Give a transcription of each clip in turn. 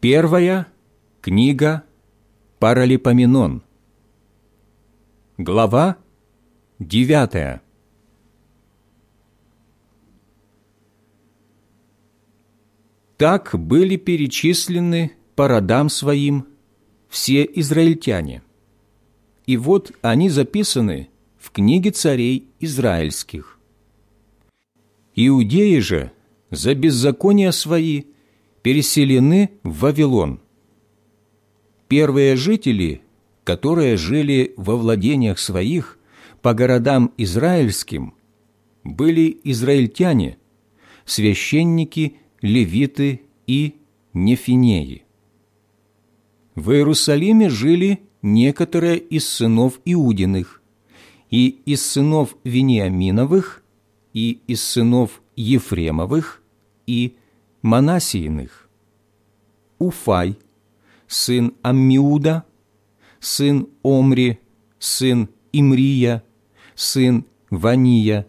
Первая книга Паралипоменон. Глава девятая. Так были перечислены по родам своим все израильтяне. И вот они записаны в книге царей израильских. Иудеи же за беззакония свои переселены в Вавилон. Первые жители, которые жили во владениях своих по городам израильским, были израильтяне, священники, левиты и нефинеи. В Иерусалиме жили некоторые из сынов Иудиных, и из сынов Вениаминовых, и из сынов Ефремовых, и Манасииных. Уфай, сын Аммиуда, сын Омри, сын Имрия, сын Вания,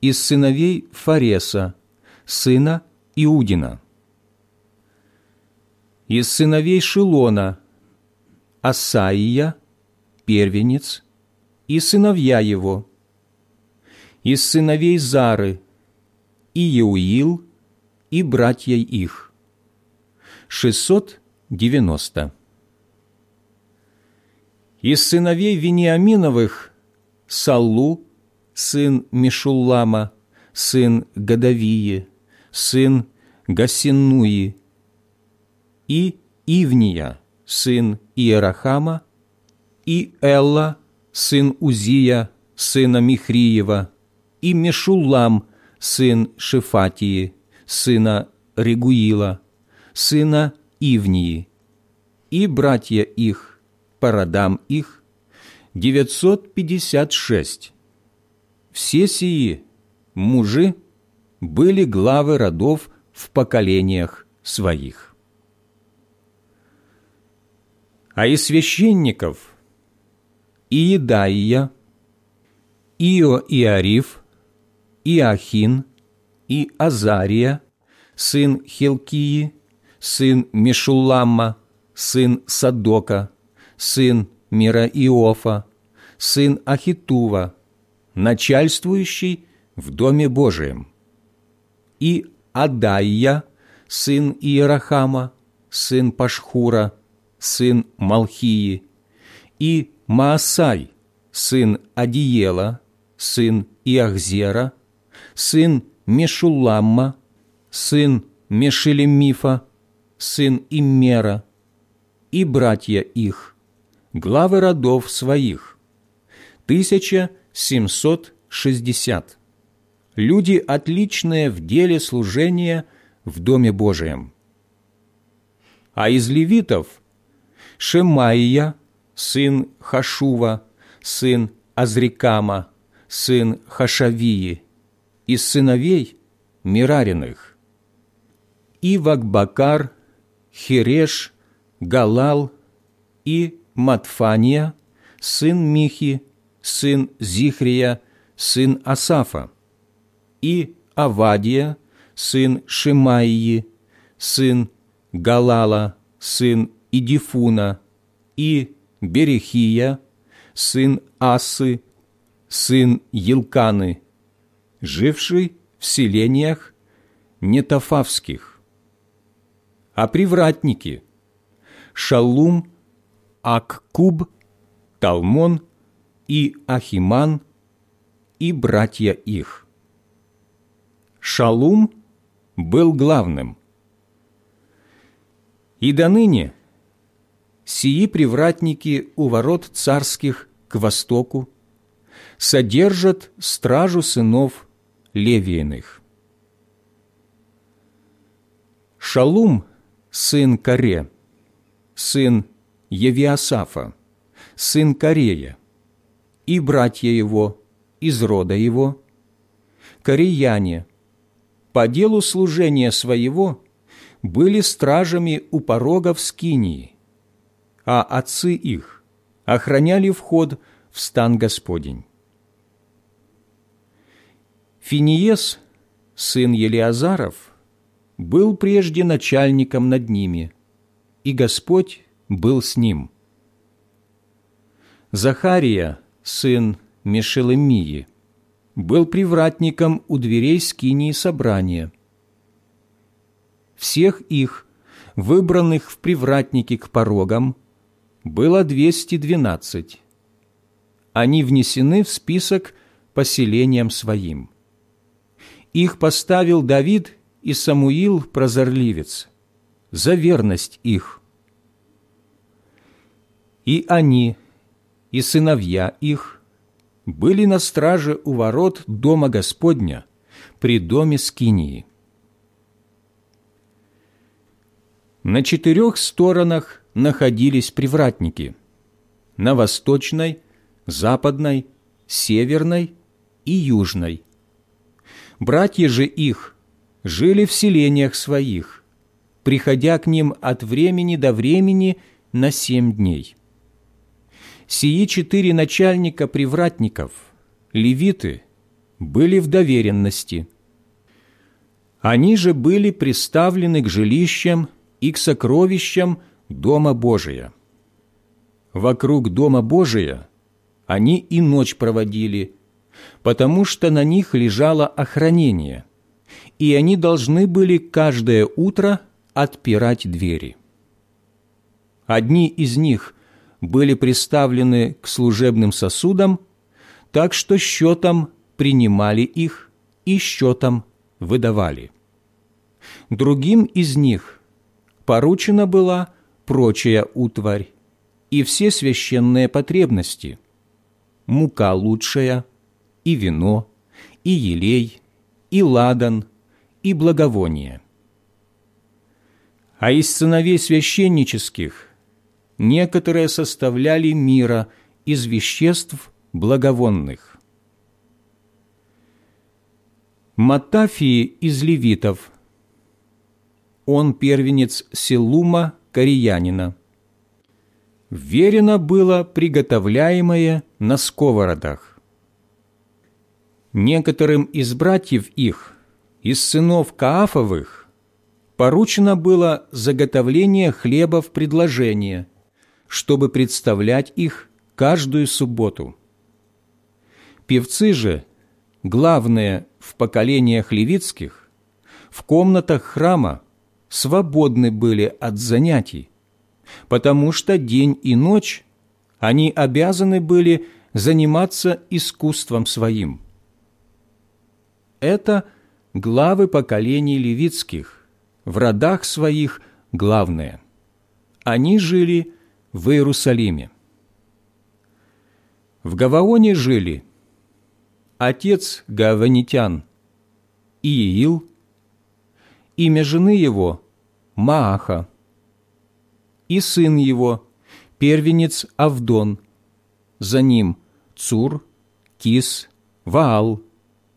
из сыновей Фареса, сына Иудина. Из сыновей Шилона, Асаия, первенец, и сыновья его. Из сыновей Зары, Иеуил и братья их. Шестьсот девяносто. Из сыновей Вениаминовых Саллу, сын Мишуллама, сын Гадавии, сын Гасинуи, и Ивния, сын Иерахама, и Элла, сын Узия, сына Михриева, и Мешуллам, сын Шефатии, сына Регуила, сына Ивнии, и братья их, по родам их, девятьсот пятьдесят шесть. Все сии мужи были главы родов в поколениях своих. А из священников Иедаия, Ио Иариф, Иохин, и Азария, сын Хилкии, сын Мишулламма, сын Садока, сын Мираиофа, сын Ахитува, начальствующий в Доме Божием, и Адайя, сын Иерахама, сын Пашхура, сын Малхии, и Маасай, сын Адиела, сын Иахзера, сын Мешулламма, сын Мешелемифа, сын Иммера, и братья их, главы родов своих, 1760. Люди, отличные в деле служения в Доме Божием. А из левитов – Шемаия, сын Хашува, сын Азрикама, сын Хашавии – из сыновей Мирариных. Ивакбакар, Хереш, Галал и Матфания, сын Михи, сын Зихрия, сын Асафа, и Авадия, сын Шимаии, сын Галала, сын Идифуна, и Берехия, сын Асы, сын Елканы, живший в селениях нетофавских, а привратники Шалум, Аккуб, Талмон и Ахиман и братья их. Шалум был главным. И до ныне сии привратники у ворот царских к востоку содержат стражу сынов Левииных. Шалум, сын Каре, сын Евиасафа, сын Корея, и братья его из рода его, кореяне, по делу служения своего были стражами у порога в Скинии, а отцы их охраняли вход в стан Господень. Финиес, сын Елиазаров, был прежде начальником над ними, и Господь был с ним. Захария, сын Мешелемии, был привратником у дверей скинии собрания. Всех их, выбранных в привратники к порогам, было 212. Они внесены в список поселением своим. Их поставил Давид и Самуил прозорливец за верность их. И они, и сыновья их были на страже у ворот Дома Господня при доме Скинии. На четырех сторонах находились привратники – на восточной, западной, северной и южной. Братья же их жили в селениях своих, приходя к ним от времени до времени на семь дней. Сии четыре начальника привратников, левиты, были в доверенности. Они же были приставлены к жилищам и к сокровищам Дома Божия. Вокруг Дома Божия они и ночь проводили, потому что на них лежало охранение, и они должны были каждое утро отпирать двери. Одни из них были приставлены к служебным сосудам, так что счетом принимали их и счетом выдавали. Другим из них поручена была прочая утварь и все священные потребности, мука лучшая, и вино, и елей, и ладан, и благовоние. А из сыновей священнических некоторые составляли мира из веществ благовонных. Матафии из левитов. Он первенец Селума Кореянина. Верено было приготовляемое на сковородах. Некоторым из братьев их, из сынов Каафовых, поручено было заготовление хлеба в предложение, чтобы представлять их каждую субботу. Певцы же, главные в поколениях левитских, в комнатах храма свободны были от занятий, потому что день и ночь они обязаны были заниматься искусством своим. Это главы поколений левитских, в родах своих главные. Они жили в Иерусалиме. В Гаваоне жили отец Гаванитян Иил, имя жены его Мааха, и сын его, первенец Авдон, за ним Цур, Кис, Ваал,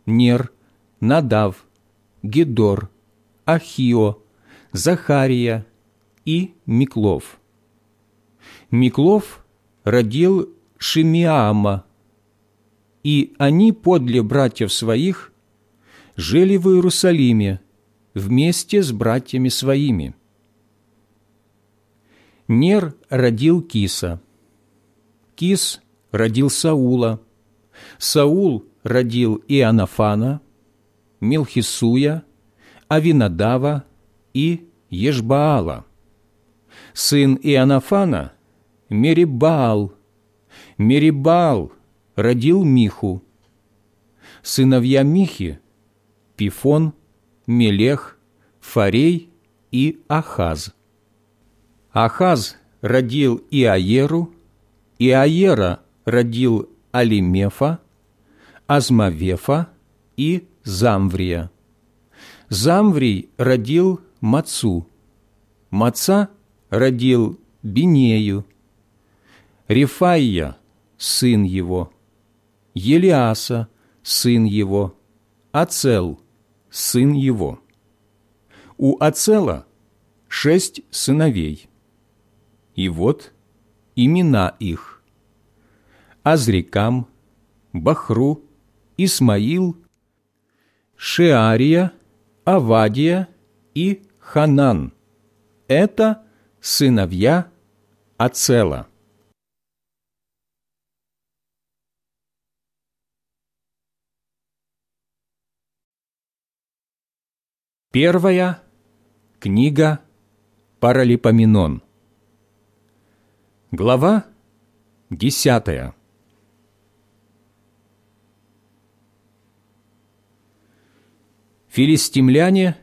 Нер, Надав, Гедор, Ахио, Захария и Миклов. Миклов родил Шимиама, и они подле братьев своих жили в Иерусалиме вместе с братьями своими. Нер родил Киса. Кис родил Саула. Саул родил Иоаннафана, Милхисуя, Авинадава и Ешбаала. Сын Иоаннафана – Мерибаал. Мерибаал родил Миху. Сыновья Михи – Пифон, Мелех, Фарей и Ахаз. Ахаз родил Иаеру, Иаера родил Алимефа, Азмавефа и Замврия. Замврий родил Мацу, Маца родил Бинею, Рифаия, сын его, Елиаса, сын его, Ацел, сын его. У Ацела шесть сыновей – и вот имена их. Азрикам, Бахру, Исмаил, Шеария, Авадия и Ханан. Это сыновья Ацела. Первая книга Паралипоменон. Глава десятая. Филистимляне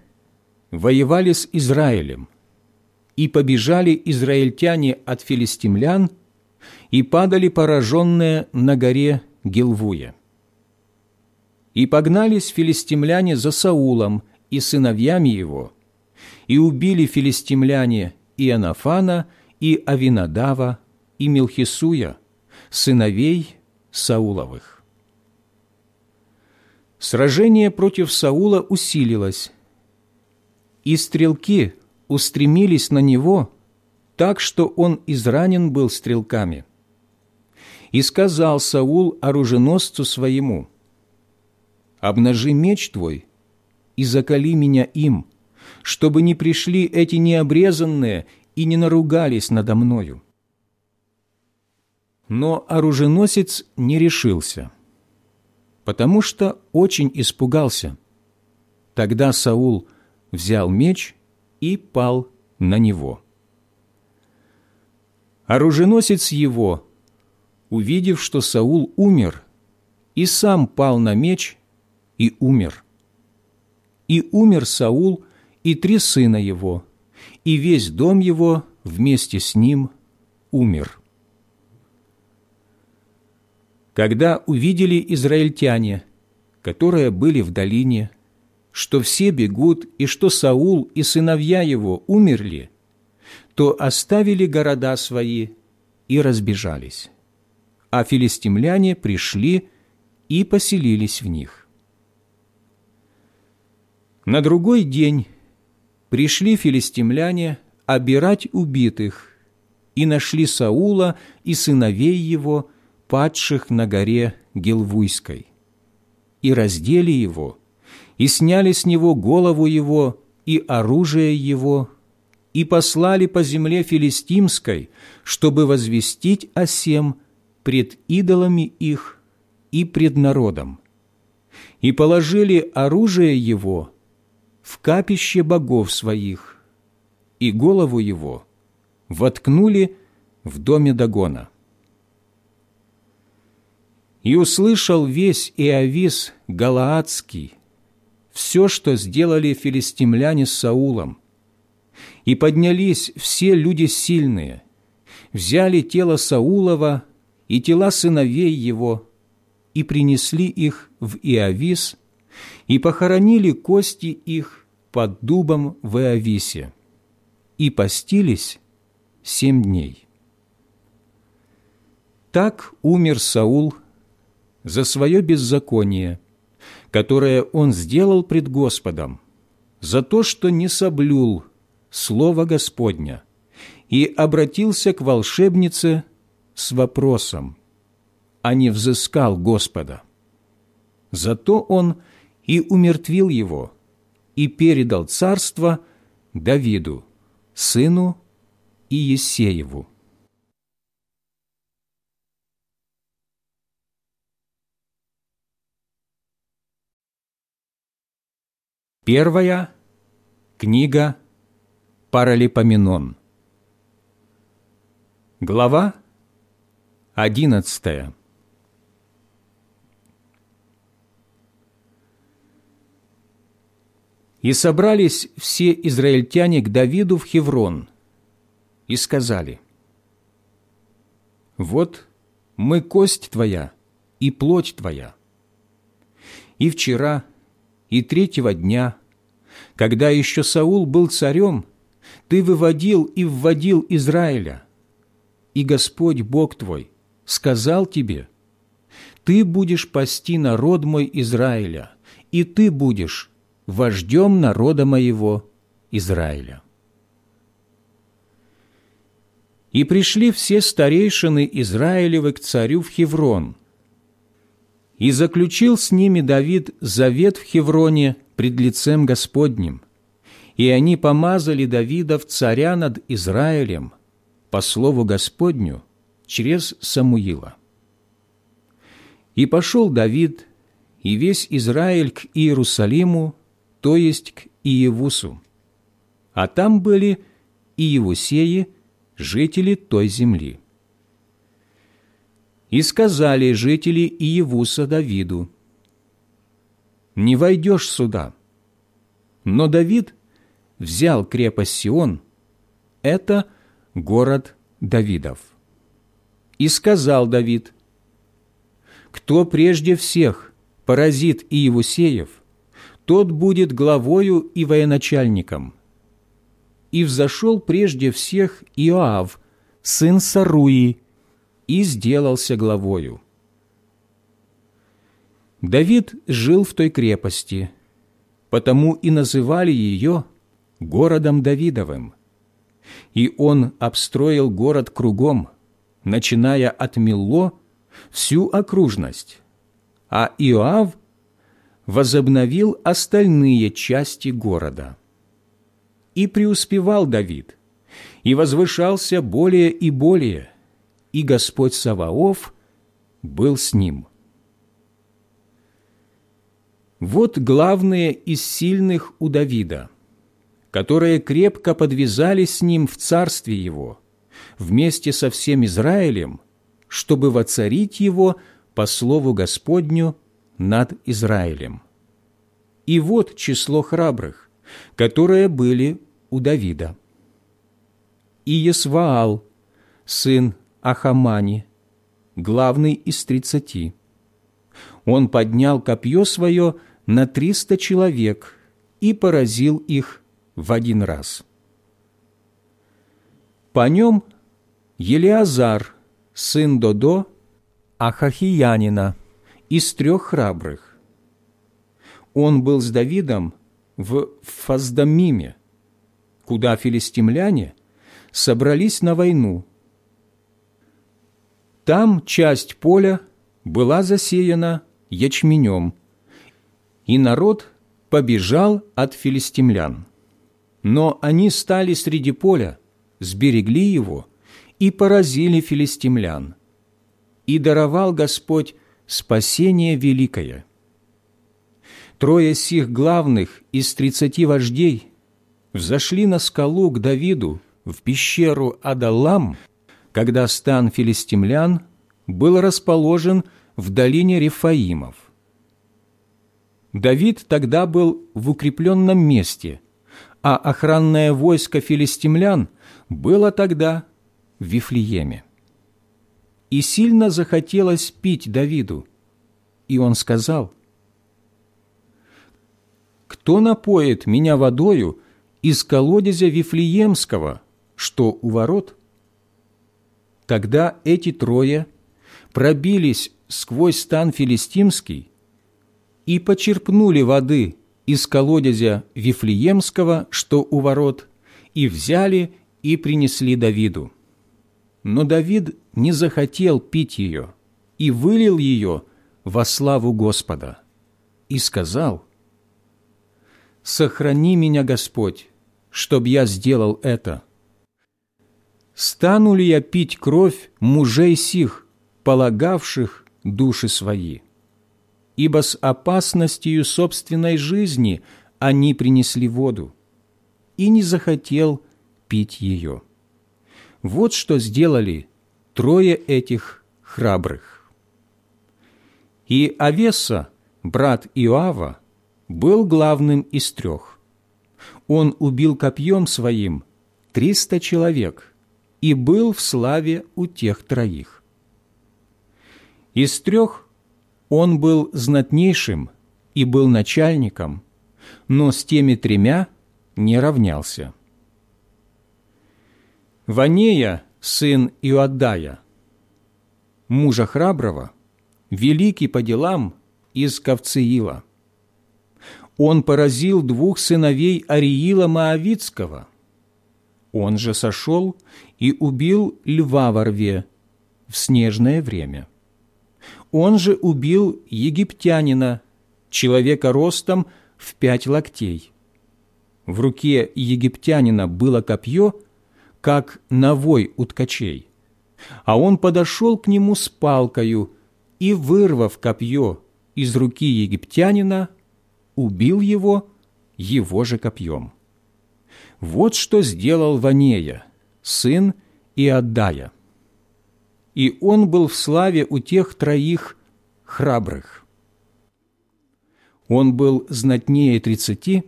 воевали с Израилем, и побежали израильтяне от филистимлян и падали пораженные на горе Гилвуя. И погнались филистимляне за Саулом и сыновьями его, и убили филистимляне и Анафана, и Авинадава, и Милхисуя, сыновей Сауловых. Сражение против Саула усилилось, и стрелки устремились на него так, что он изранен был стрелками. И сказал Саул оруженосцу своему, «Обнажи меч твой и закали меня им, чтобы не пришли эти необрезанные и не наругались надо мною». Но оруженосец не решился, потому что очень испугался. Тогда Саул взял меч и пал на него. Оруженосец его, увидев, что Саул умер, и сам пал на меч и умер. И умер Саул и три сына его, и весь дом его вместе с ним умер. Когда увидели израильтяне, которые были в долине, что все бегут и что Саул и сыновья его умерли, то оставили города свои и разбежались. А филистимляне пришли и поселились в них. На другой день пришли филистимляне обирать убитых и нашли Саула и сыновей его, падших на горе Гилвуйской, и раздели его – и сняли с него голову его и оружие его, и послали по земле филистимской, чтобы возвестить о сем пред идолами их и пред народом. И положили оружие его в капище богов своих, и голову его воткнули в доме Дагона. И услышал весь Иовис Галаадский, все, что сделали филистимляне с Саулом. И поднялись все люди сильные, взяли тело Саулова и тела сыновей его, и принесли их в Иовис, и похоронили кости их под дубом в Иовисе, и постились семь дней. Так умер Саул за свое беззаконие – которое он сделал пред Господом, за то, что не соблюл Слово Господня и обратился к волшебнице с вопросом, а не взыскал Господа. Зато он и умертвил его, и передал царство Давиду, сыну Иесееву. Первая книга Паралипоменон. Глава одиннадцатая. И собрались все израильтяне к Давиду в Хеврон и сказали, «Вот мы кость твоя и плоть твоя. И вчера – и третьего дня, когда еще Саул был царем, ты выводил и вводил Израиля, и Господь Бог твой сказал тебе, ты будешь пасти народ мой Израиля, и ты будешь вождем народа моего Израиля. И пришли все старейшины Израилевы к царю в Хеврон – и заключил с ними Давид завет в Хевроне пред лицем Господним, И они помазали Давида в царя над Израилем по слову Господню через Самуила. И пошел Давид и весь Израиль к Иерусалиму, то есть к Иевусу, а там были Иевусеи, жители той земли. И сказали жители Иевуса Давиду, «Не войдешь сюда». Но Давид взял крепость Сион, это город Давидов. И сказал Давид, «Кто прежде всех поразит Иевусеев, тот будет главою и военачальником». И взошел прежде всех Иоав, сын Саруи, и сделался главою. Давид жил в той крепости, потому и называли ее городом Давидовым. И он обстроил город кругом, начиная от Милло всю окружность, а Иоав возобновил остальные части города. И преуспевал Давид, и возвышался более и более – и Господь Саваоф был с ним. Вот главные из сильных у Давида, которые крепко подвязались с ним в царстве его, вместе со всем Израилем, чтобы воцарить его по слову Господню над Израилем. И вот число храбрых, которые были у Давида. Иесваал, сын Ахамани, главный из тридцати. Он поднял копье свое на триста человек и поразил их в один раз. По нем Елиазар, сын Додо, Ахахиянина, из трех храбрых. Он был с Давидом в Фаздамиме, куда филистимляне собрались на войну – там часть поля была засеяна ячменем, и народ побежал от филистимлян. Но они стали среди поля, сберегли его и поразили филистимлян. И даровал Господь спасение великое. Трое сих главных из тридцати вождей взошли на скалу к Давиду в пещеру Адалам – когда стан филистимлян был расположен в долине Рефаимов. Давид тогда был в укрепленном месте, а охранное войско филистимлян было тогда в Вифлееме. И сильно захотелось пить Давиду, и он сказал, «Кто напоит меня водою из колодезя Вифлеемского, что у ворот?» Тогда эти трое пробились сквозь стан филистимский и почерпнули воды из колодезя Вифлеемского, что у ворот, и взяли и принесли Давиду. Но Давид не захотел пить ее и вылил ее во славу Господа и сказал, «Сохрани меня, Господь, чтоб я сделал это» стану ли я пить кровь мужей сих, полагавших души свои? Ибо с опасностью собственной жизни они принесли воду, и не захотел пить ее. Вот что сделали трое этих храбрых. И Авеса, брат Иоава, был главным из трех. Он убил копьем своим триста человек – и был в славе у тех троих. Из трех он был знатнейшим и был начальником, но с теми тремя не равнялся. Ванея, сын Иоаддая, мужа храброго, великий по делам из Кавциила. Он поразил двух сыновей Ариила Моавицкого – он же сошел и убил льва во рве в снежное время. Он же убил египтянина, человека ростом в пять локтей. в руке египтянина было копье, как навой у ткачей, а он подошел к нему с палкою и, вырвав копье из руки египтянина, убил его его же копьем. Вот что сделал Ванея, сын Иоддая. И он был в славе у тех троих храбрых. Он был знатнее тридцати,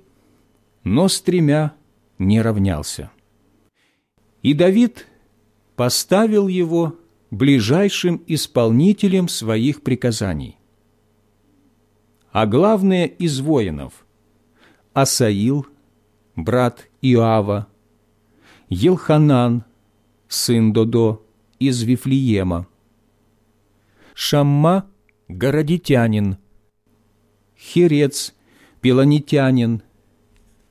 но с тремя не равнялся. И Давид поставил его ближайшим исполнителем своих приказаний. А главное из воинов – Асаил, брат Иоава, Елханан, сын Додо из Вифлеема, Шамма, городитянин, Херец, пелонитянин,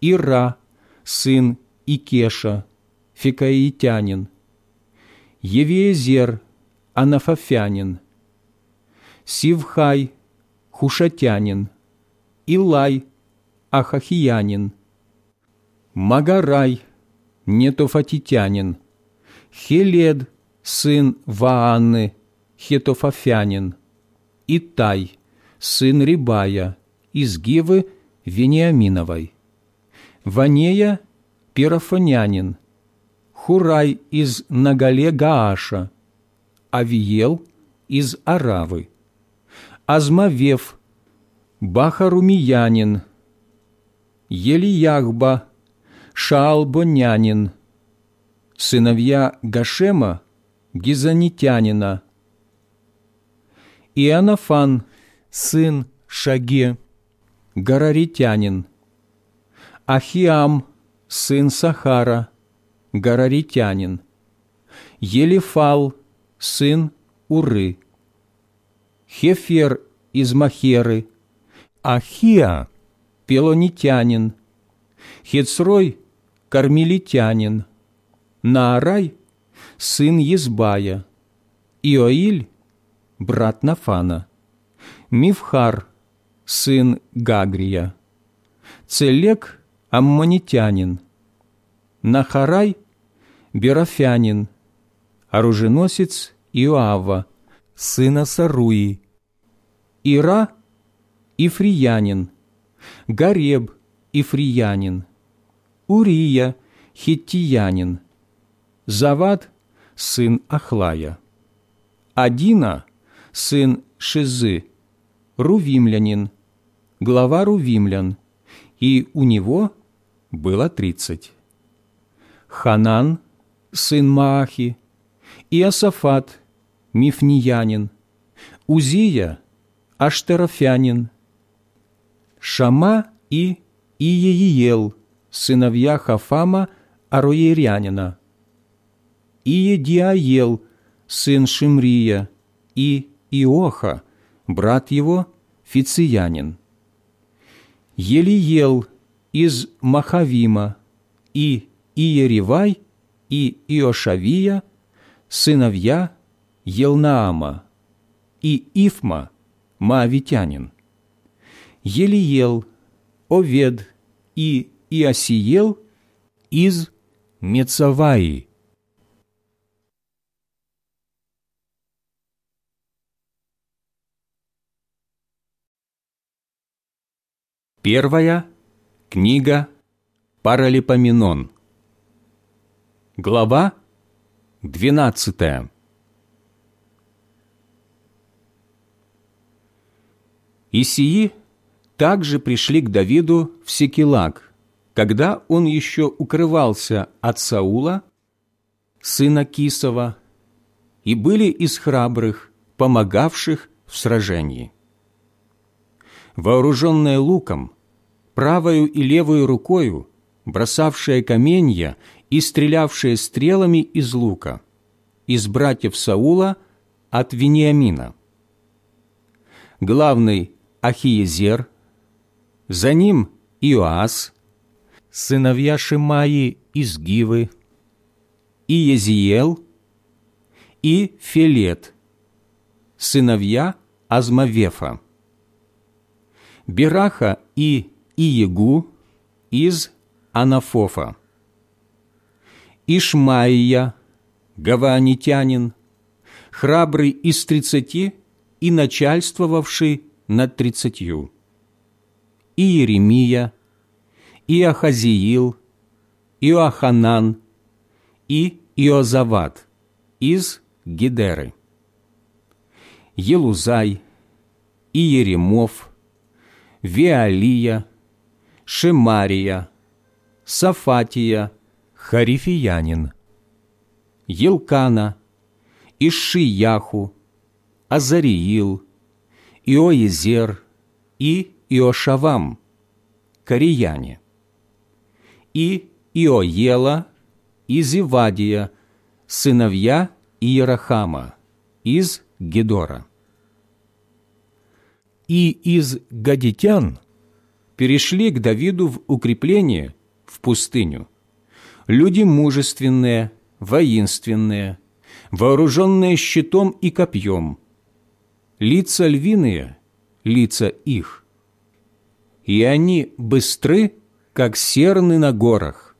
Ира, сын Икеша, фикаитянин, Евиезер, анафафянин, Сивхай, хушатянин, Илай, ахахиянин, Магарай, нетофатитянин, Хелед, сын Ваанны, хетофафянин, Итай, сын Рибая, из Гивы Вениаминовой, Ванея, пирофонянин, Хурай из Нагале Гааша, Авиел из Аравы, Азмавев, Бахарумиянин, Елияхба, Шаалбонянин, сыновья Гашема, Гизанитянина, Иоаннафан, сын Шаге, Гараритянин, Ахиам, сын Сахара, Гараритянин, Елифал, сын Уры, Хефер из Махеры, Ахия, Пелонитянин, Хецрой, Кармелитянин, Наарай, сын Езбая, Иоиль, брат Нафана, Мифхар, сын Гагрия, Целек, аммонитянин, Нахарай, Берафянин, оруженосец Иоава, сына Саруи, Ира, Ифриянин, Гареб, Ифриянин, Урия, Хиттиянин, Завад, сын Ахлая, Адина, сын Шизы, Рувимлянин, глава Рувимлян, и у него было тридцать. Ханан, сын Маахи, и Асафат, Мифниянин, Узия, Аштерофянин, Шама и Иеиел, сыновья Хафама, Ароерянина, Иедиаел, сын Шимрия, и Иоха, брат его, Фициянин, Елиел из Махавима, и Иеревай, и Иошавия, сыновья Елнаама, и Ифма, Маавитянин, Елиел, Овед и Иосиел из Мецаваи. Первая книга Паралипоменон. Глава двенадцатая. И сии также пришли к Давиду в Секелаг, когда он еще укрывался от Саула, сына Кисова, и были из храбрых, помогавших в сражении. Вооруженная луком, правою и левою рукою, бросавшая каменья и стрелявшая стрелами из лука, из братьев Саула от Вениамина. Главный Ахиезер, за ним Иоас, сыновья Шимаи из Гивы, и Езиел, и Фелет, сыновья Азмавефа, Бераха и Иегу из Анафофа, Ишмаия, гаванитянин, храбрый из тридцати и начальствовавший над тридцатью, и Еремия, и Ахазиил, Иоаханан и Иозават из Гидеры, Елузай, и Еремов, Веалия, Шемария, Сафатия, Харифиянин, Елкана, Ишияху, Азариил, Иоезер и Иошавам, Корияне, и Иоела, и Зевадия, сыновья Иерахама, из Гедора. И из гадитян перешли к Давиду в укрепление в пустыню. Люди мужественные, воинственные, вооруженные щитом и копьем, лица львиные, лица их. И они быстры, как серны на горах.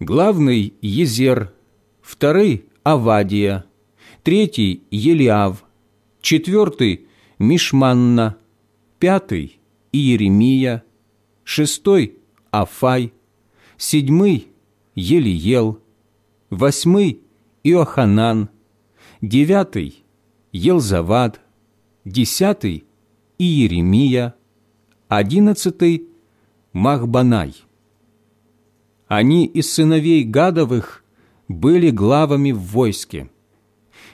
Главный – Езер, второй – Авадия, третий – Елиав, четвертый – Мишманна, пятый – Иеремия, шестой – Афай, седьмый – Елиел, восьмый – Иоханан, девятый – Елзавад, десятый – Иеремия, одиннадцатый – Махбанай. Они из сыновей Гадовых были главами в войске,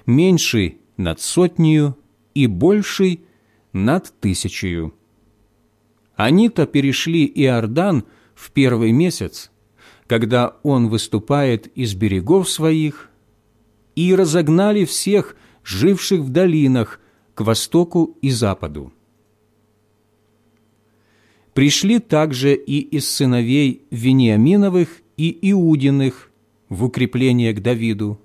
меньший над сотнею и больший над тысячею. Они-то перешли Иордан в первый месяц, когда он выступает из берегов своих, и разогнали всех, живших в долинах, к востоку и западу. Пришли также и из сыновей Вениаминовых и Иудиных в укрепление к Давиду.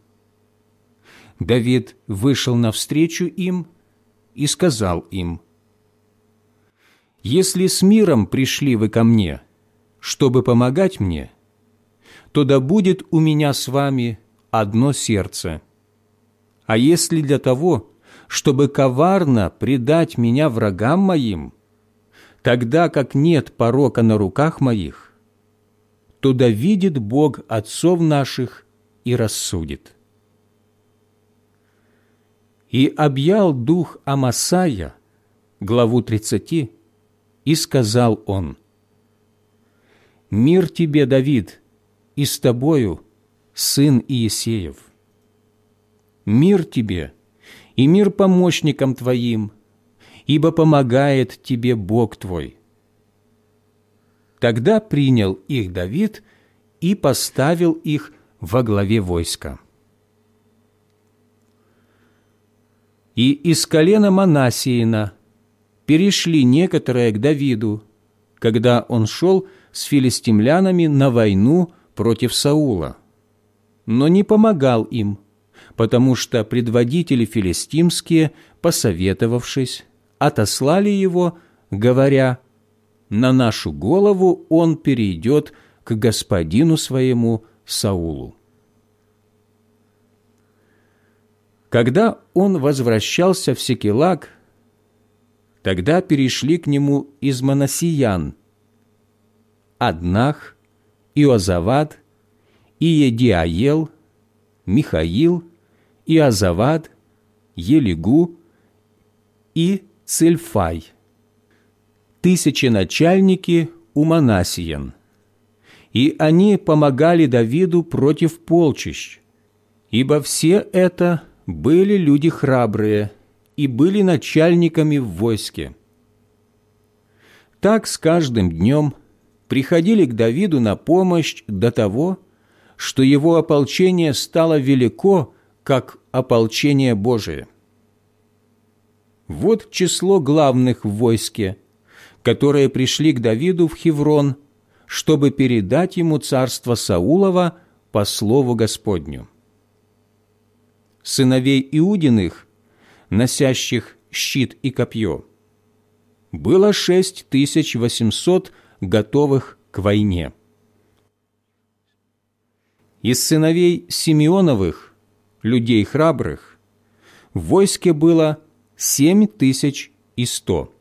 Давид вышел навстречу им и сказал им, «Если с миром пришли вы ко мне, чтобы помогать мне, то да будет у меня с вами одно сердце. А если для того, чтобы коварно предать меня врагам моим, тогда как нет порока на руках моих, то да видит Бог отцов наших и рассудит». И объял дух Амасая, главу 30, и сказал он, «Мир тебе, Давид, и с тобою, сын Иесеев. Мир тебе и мир помощникам твоим, ибо помогает тебе Бог твой». Тогда принял их Давид и поставил их во главе войска. И из колена Манасиина перешли некоторые к Давиду, когда он шел с филистимлянами на войну против Саула, но не помогал им, потому что предводители филистимские, посоветовавшись, отослали его, говоря, «На нашу голову он перейдет к господину своему Саулу». Когда он возвращался в Секелак, тогда перешли к нему из Моносиян Аднах, Иозавад, Иедиаел, Михаил, Иозавад, Елигу и Цельфай, тысячи начальники у Манасиян. И они помогали Давиду против полчищ, ибо все это – были люди храбрые и были начальниками в войске. Так с каждым днем приходили к Давиду на помощь до того, что его ополчение стало велико, как ополчение Божие. Вот число главных в войске, которые пришли к Давиду в Хеврон, чтобы передать ему царство Саулова по слову Господню сыновей Иудиных, носящих щит и копье, было шесть тысяч восемьсот готовых к войне. Из сыновей Симеоновых, людей храбрых, в войске было семь тысяч и сто.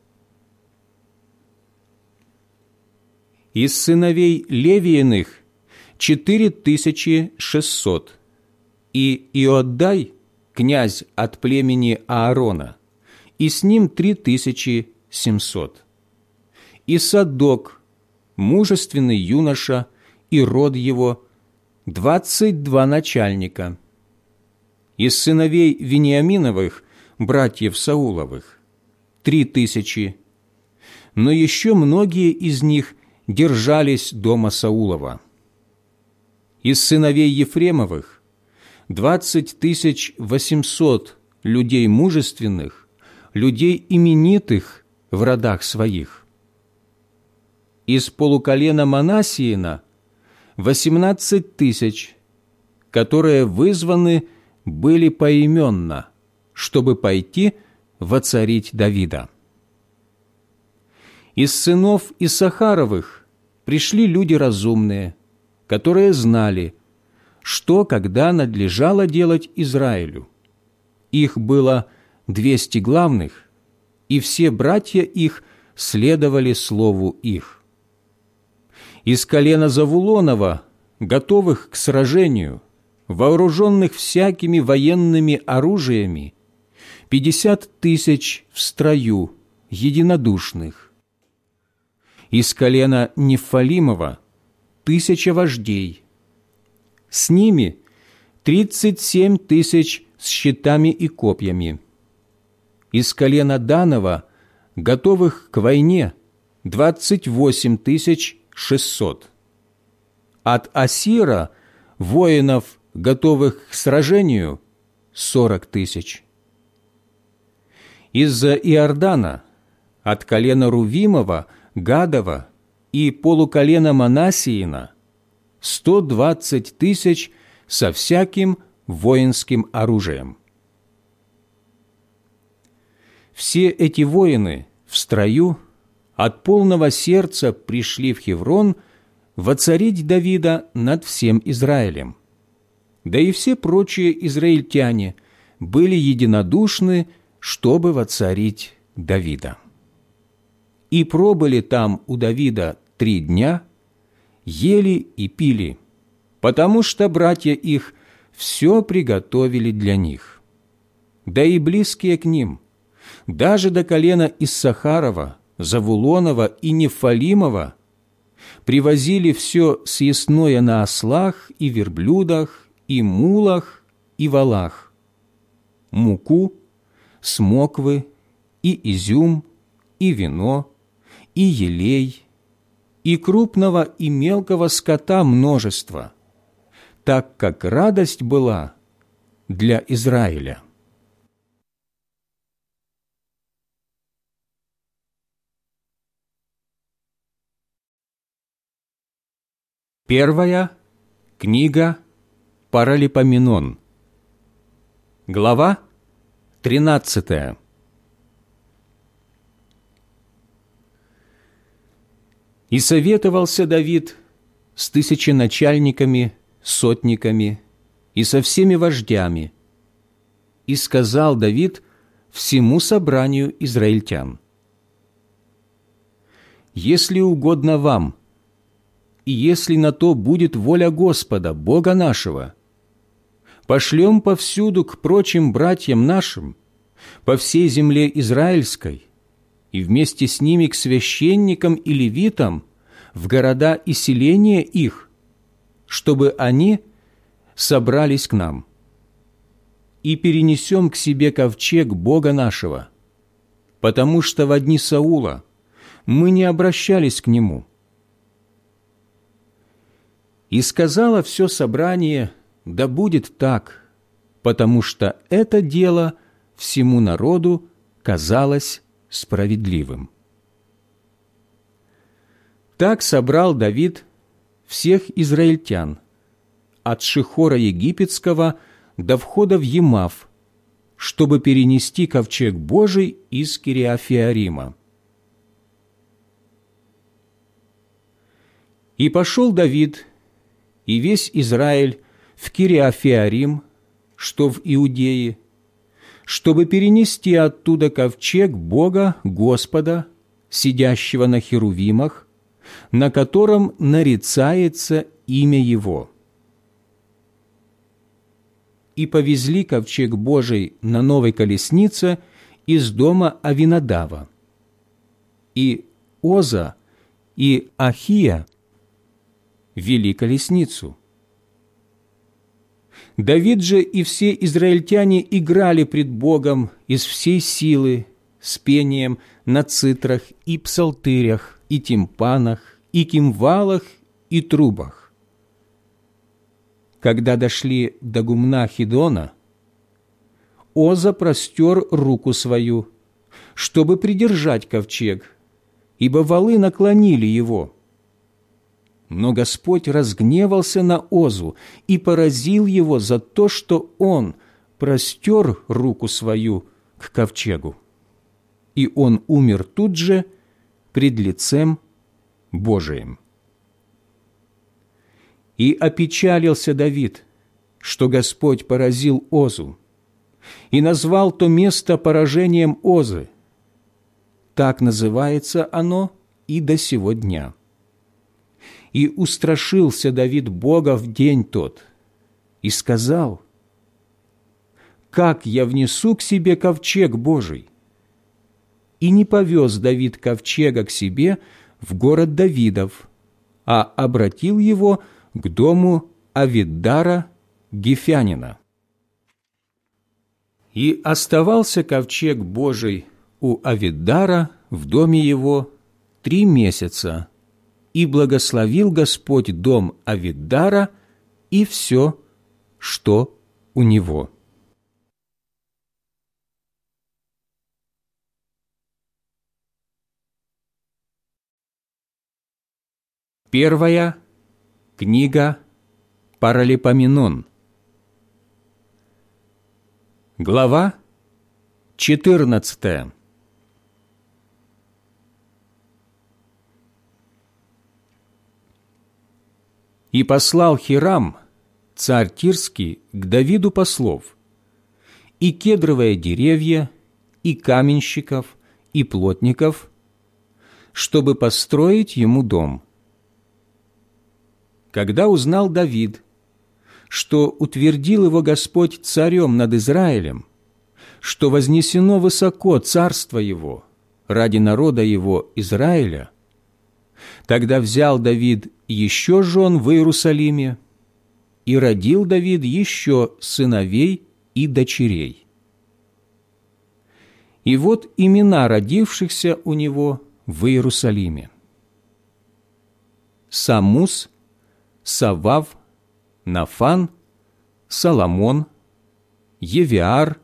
Из сыновей Левииных четыре тысячи шестьсот. И Иоддай, князь от племени Аарона, и с ним три тысячи семьсот. И Садок, мужественный юноша, и род его – двадцать два начальника. Из сыновей Вениаминовых, братьев Сауловых, три тысячи. Но еще многие из них держались дома Саулова. Из сыновей Ефремовых – двадцать тысяч восемьсот людей мужественных, людей именитых в родах своих. Из полуколена Манасиина – восемнадцать тысяч, которые вызваны были поименно, чтобы пойти воцарить Давида. Из сынов Исахаровых пришли люди разумные, которые знали, что когда надлежало делать Израилю. Их было двести главных, и все братья их следовали слову их. Из колена Завулонова, готовых к сражению, вооруженных всякими военными оружиями, пятьдесят тысяч в строю, единодушных, из колена Нефалимова тысяча вождей. С ними тридцать семь тысяч с щитами и копьями. Из колена Данова, готовых к войне, двадцать восемь тысяч шестьсот. От Асира воинов, готовых к сражению, сорок тысяч. Из-за Иордана, от колена Рувимова – Гадова и полуколена Манасиина – сто двадцать тысяч со всяким воинским оружием. Все эти воины в строю от полного сердца пришли в Хеврон воцарить Давида над всем Израилем. Да и все прочие израильтяне были единодушны, чтобы воцарить Давида и пробыли там у Давида три дня, ели и пили, потому что братья их все приготовили для них. Да и близкие к ним, даже до колена Иссахарова, Завулонова и Нефалимова, привозили все съестное на ослах и верблюдах, и мулах, и валах, муку, смоквы, и изюм, и вино, и елей, и крупного и мелкого скота множество, так как радость была для Израиля. Первая книга Паралипоменон. Глава тринадцатая. И советовался Давид с тысяченачальниками, сотниками и со всеми вождями. И сказал Давид всему собранию израильтян, «Если угодно вам, и если на то будет воля Господа, Бога нашего, пошлем повсюду к прочим братьям нашим, по всей земле израильской, и вместе с ними к священникам и левитам в города и селения их, чтобы они собрались к нам. И перенесем к себе ковчег Бога нашего, потому что в одни Саула мы не обращались к нему. И сказала все собрание, да будет так, потому что это дело всему народу казалось справедливым. Так собрал Давид всех израильтян, от Шихора египетского до входа в Емав, чтобы перенести ковчег Божий из Кириафиарима. И пошел Давид, и весь Израиль в Кириафиарим, что в Иудее, чтобы перенести оттуда ковчег Бога Господа, сидящего на херувимах, на котором нарицается имя Его. И повезли ковчег Божий на новой колеснице из дома Авинадава. И Оза и Ахия вели колесницу. Давид же и все израильтяне играли пред Богом из всей силы, с пением на цитрах и псалтырях, и тимпанах, и кимвалах, и трубах. Когда дошли до гумна Хидона, Оза простер руку свою, чтобы придержать ковчег, ибо валы наклонили его. Но Господь разгневался на Озу и поразил его за то, что он простер руку свою к ковчегу. И он умер тут же пред лицем Божиим. И опечалился Давид, что Господь поразил Озу, и назвал то место поражением Озы. Так называется оно и до сего дня. И устрашился Давид Бога в день тот, и сказал, «Как я внесу к себе ковчег Божий?» И не повез Давид ковчега к себе в город Давидов, а обратил его к дому Авиддара Гефянина. И оставался ковчег Божий у Авиддара в доме его три месяца, и благословил Господь дом Авиддара и все, что у него. Первая книга Паралипоменон Глава 14 И послал Хирам, царь Тирский, к Давиду послов, и кедровые деревья, и каменщиков, и плотников, чтобы построить ему дом. Когда узнал Давид, что утвердил его Господь царем над Израилем, что вознесено высоко царство его ради народа его Израиля, Тогда взял Давид еще жен в Иерусалиме, и родил Давид еще сыновей и дочерей. И вот имена родившихся у него в Иерусалиме. Самус, Савав, Нафан, Соломон, Евиар,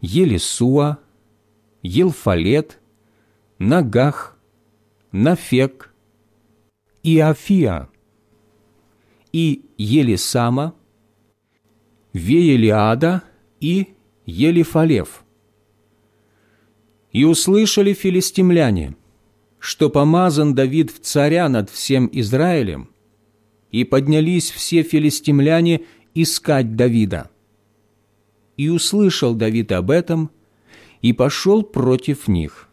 Елисуа, Елфалет, Нагах, Нафек, Иофия, и Елисама, Веелиада и Елифалев. И услышали филистимляне, что помазан Давид в царя над всем Израилем, и поднялись все филистимляне искать Давида. И услышал Давид об этом, и пошел против них.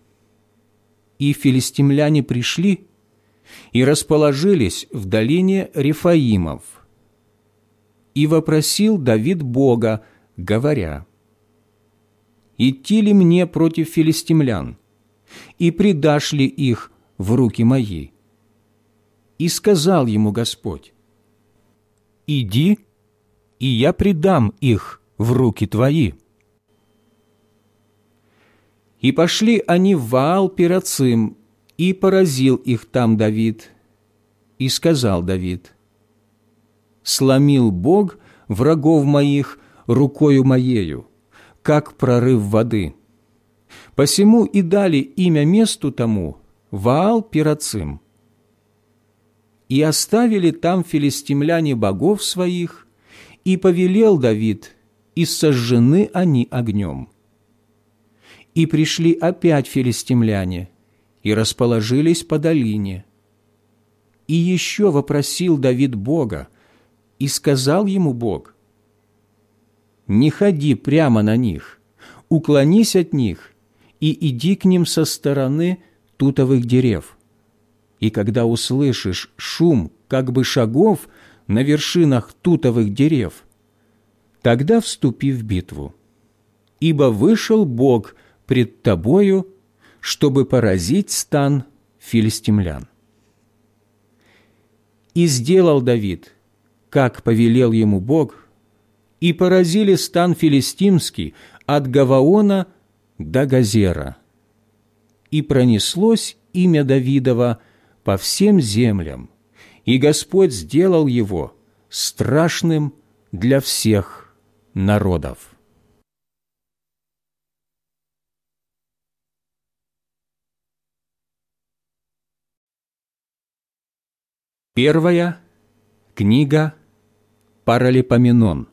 И филистимляне пришли и расположились в долине Рефаимов. И вопросил Давид Бога, говоря, «Идти ли мне против филистимлян, и предашь ли их в руки мои?» И сказал ему Господь, «Иди, и я предам их в руки твои». И пошли они в Ваал-Пирацим, и поразил их там Давид. И сказал Давид, «Сломил Бог врагов моих рукою моею, как прорыв воды. Посему и дали имя месту тому Ваал-Пирацим. И оставили там филистимляне богов своих, и повелел Давид, и сожжены они огнем. И пришли опять филистимляне, и расположились по долине. И еще вопросил Давид Бога, И сказал ему Бог, «Не ходи прямо на них, уклонись от них и иди к ним со стороны тутовых дерев. И когда услышишь шум как бы шагов на вершинах тутовых дерев, тогда вступи в битву. Ибо вышел Бог пред тобою, чтобы поразить стан филистимлян. И сделал Давид, как повелел ему Бог, и поразили стан филистимский от Гаваона до Газера. И пронеслось имя Давидова по всем землям, и Господь сделал его страшным для всех народов. Первая книга Паралипоменон.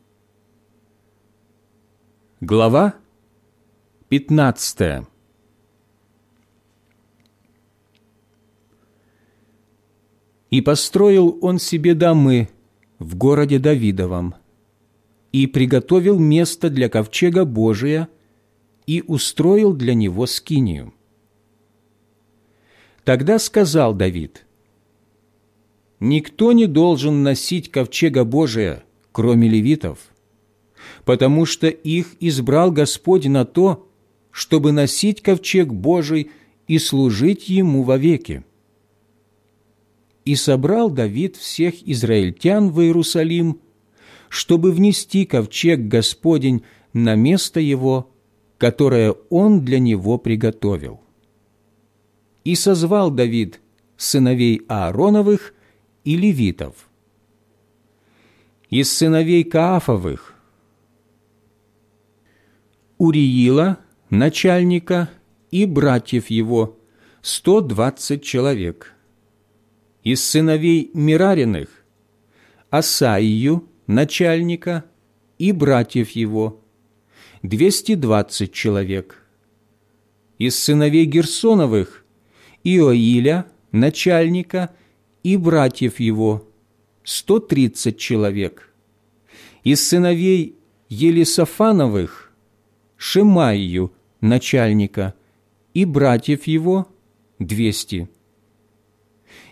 Глава 15. И построил он себе домы в городе Давидовом, и приготовил место для ковчега Божия, и устроил для него скинию. Тогда сказал Давид – никто не должен носить ковчега Божия, кроме левитов, потому что их избрал Господь на то, чтобы носить ковчег Божий и служить Ему вовеки. И собрал Давид всех израильтян в Иерусалим, чтобы внести ковчег Господень на место его, которое он для него приготовил. И созвал Давид сыновей Аароновых и левитов. Из сыновей Каафовых Уриила, начальника, и братьев его, сто двадцать человек. Из сыновей Мирариных Асаию, начальника, и братьев его, двести двадцать человек. Из сыновей Герсоновых Иоиля, начальника, и братьев его сто тридцать человек. Из сыновей Елисофановых Шимаию, начальника, и братьев его двести.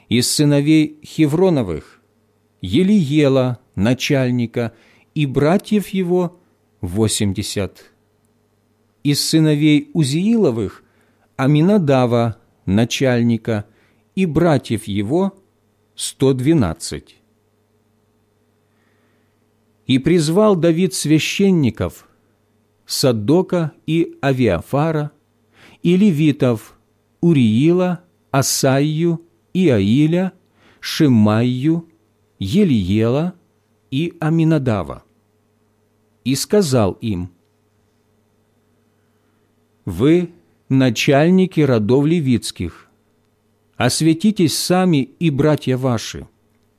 Из сыновей Хевроновых Елиела, начальника, и братьев его восемьдесят. Из сыновей Узииловых Аминадава, начальника, и братьев его сто двенадцать. И призвал Давид священников Садока и Авиафара, и левитов Уриила, Асайю, Иаиля, Шимайю, Елиела и Аминадава. И сказал им, «Вы начальники родов левитских, осветитесь сами и братья ваши,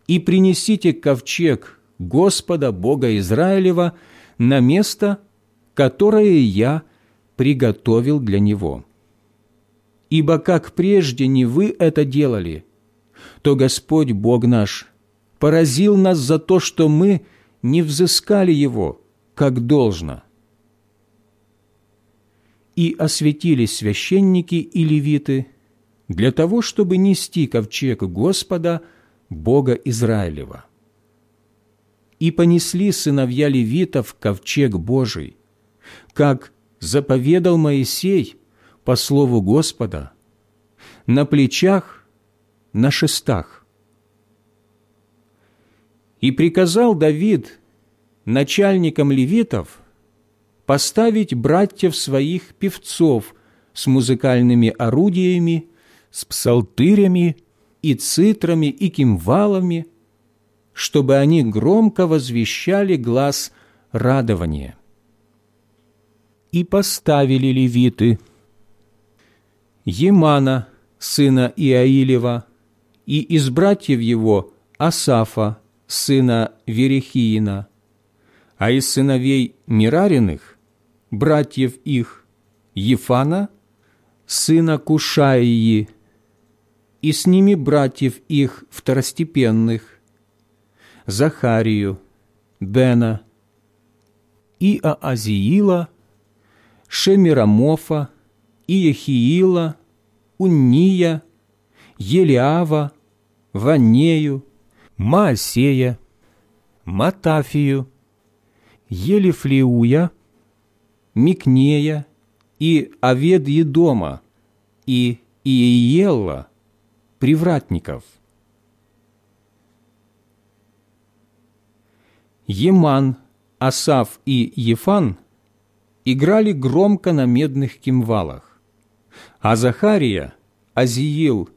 и принесите ковчег Господа Бога Израилева на место, которое я приготовил для него. Ибо как прежде не вы это делали, то Господь Бог наш поразил нас за то, что мы не взыскали Его, как должно. И осветились священники и левиты – для того, чтобы нести ковчег Господа, Бога Израилева. И понесли сыновья левитов ковчег Божий, как заповедал Моисей по слову Господа, на плечах, на шестах. И приказал Давид начальникам левитов поставить братьев своих певцов с музыкальными орудиями с псалтырями и цитрами и кимвалами, чтобы они громко возвещали глаз радования. И поставили левиты Емана, сына Иаилева, и из братьев его Асафа, сына Верехиина, а из сыновей Мирариных, братьев их, Ефана, сына Кушаии, и с ними братьев их второстепенных, Захарию, Бена, и Аазиила, Шемирамофа, Иехиила, Унния, Елиава, Ванею, Маасея, Матафию, Елифлеуя, Микнея и Авед-Едома и Иелла, привратников. Еман, Асав и Ефан играли громко на медных кимвалах, а Захария, Азиил,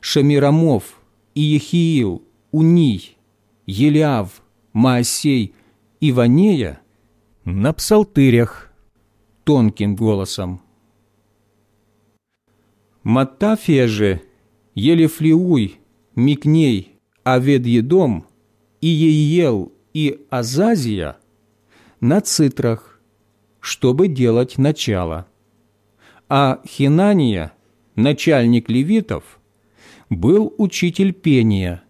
Шамирамов, Иехиил, Уний, Елиав, Маосей и Ванея на псалтырях тонким голосом. Матафия же, Елефлиуй, Микней, Авед-Едом, Иеел и Азазия на цитрах, чтобы делать начало. А Хинания, начальник левитов, был учитель пения,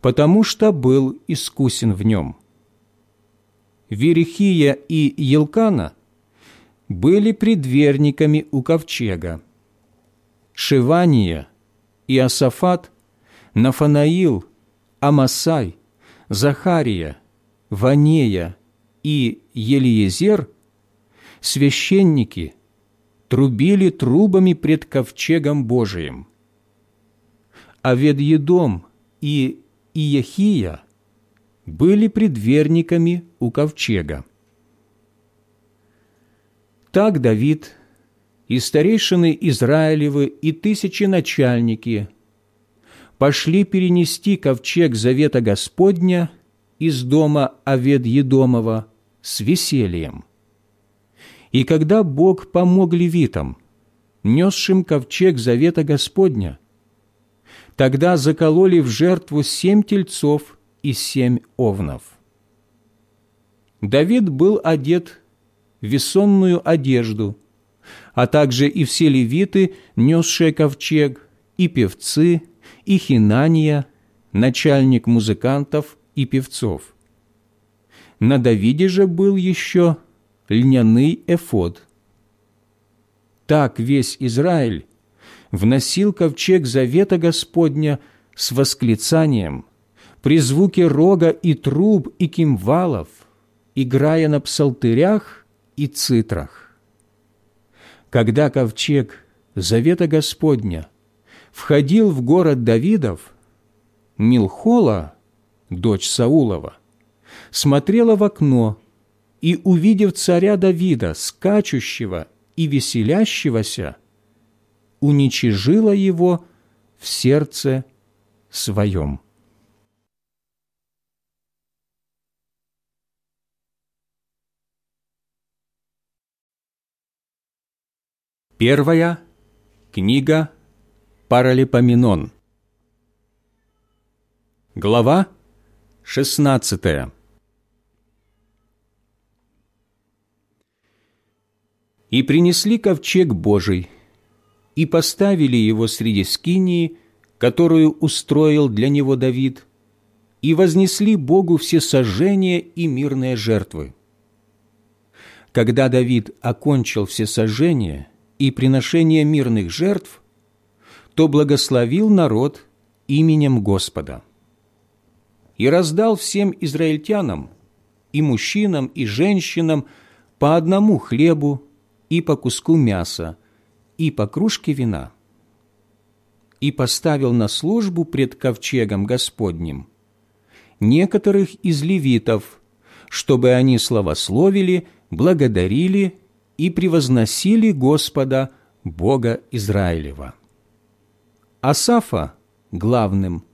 потому что был искусен в нем. Верехия и Елкана были предверниками у ковчега. Шивания, Иосафат, Нафанаил, Амасай, Захария, Ванея и Елиезер, священники, трубили трубами пред ковчегом Божиим. А Ведьедом и Иехия были предверниками у ковчега. Так Давид и старейшины Израилевы и тысячи начальники пошли перенести ковчег Завета Господня из дома Авед-Едомова с весельем. И когда Бог помог левитам, несшим ковчег Завета Господня, тогда закололи в жертву семь тельцов и семь овнов. Давид был одет в весонную одежду, а также и все левиты, несшие ковчег, и певцы, и Хинания, начальник музыкантов и певцов. На Давиде же был еще льняный эфод. Так весь Израиль вносил ковчег завета Господня с восклицанием, при звуке рога и труб и кимвалов, играя на псалтырях и цитрах. Когда ковчег завета Господня входил в город Давидов, Милхола, дочь Саулова, смотрела в окно и, увидев царя Давида, скачущего и веселящегося, уничижила его в сердце своем. Первая книга Паралипоменон. Глава 16. И принесли ковчег Божий, и поставили его среди скинии, которую устроил для него Давид, и вознесли Богу все сожжения и мирные жертвы. Когда Давид окончил все сожжения и приношение мирных жертв, то благословил народ именем Господа. И раздал всем израильтянам, и мужчинам, и женщинам, по одному хлебу и по куску мяса, и по кружке вина. И поставил на службу пред ковчегом Господним некоторых из левитов, чтобы они славословили, благодарили и превозносили Господа, Бога Израилева. Асафа главным,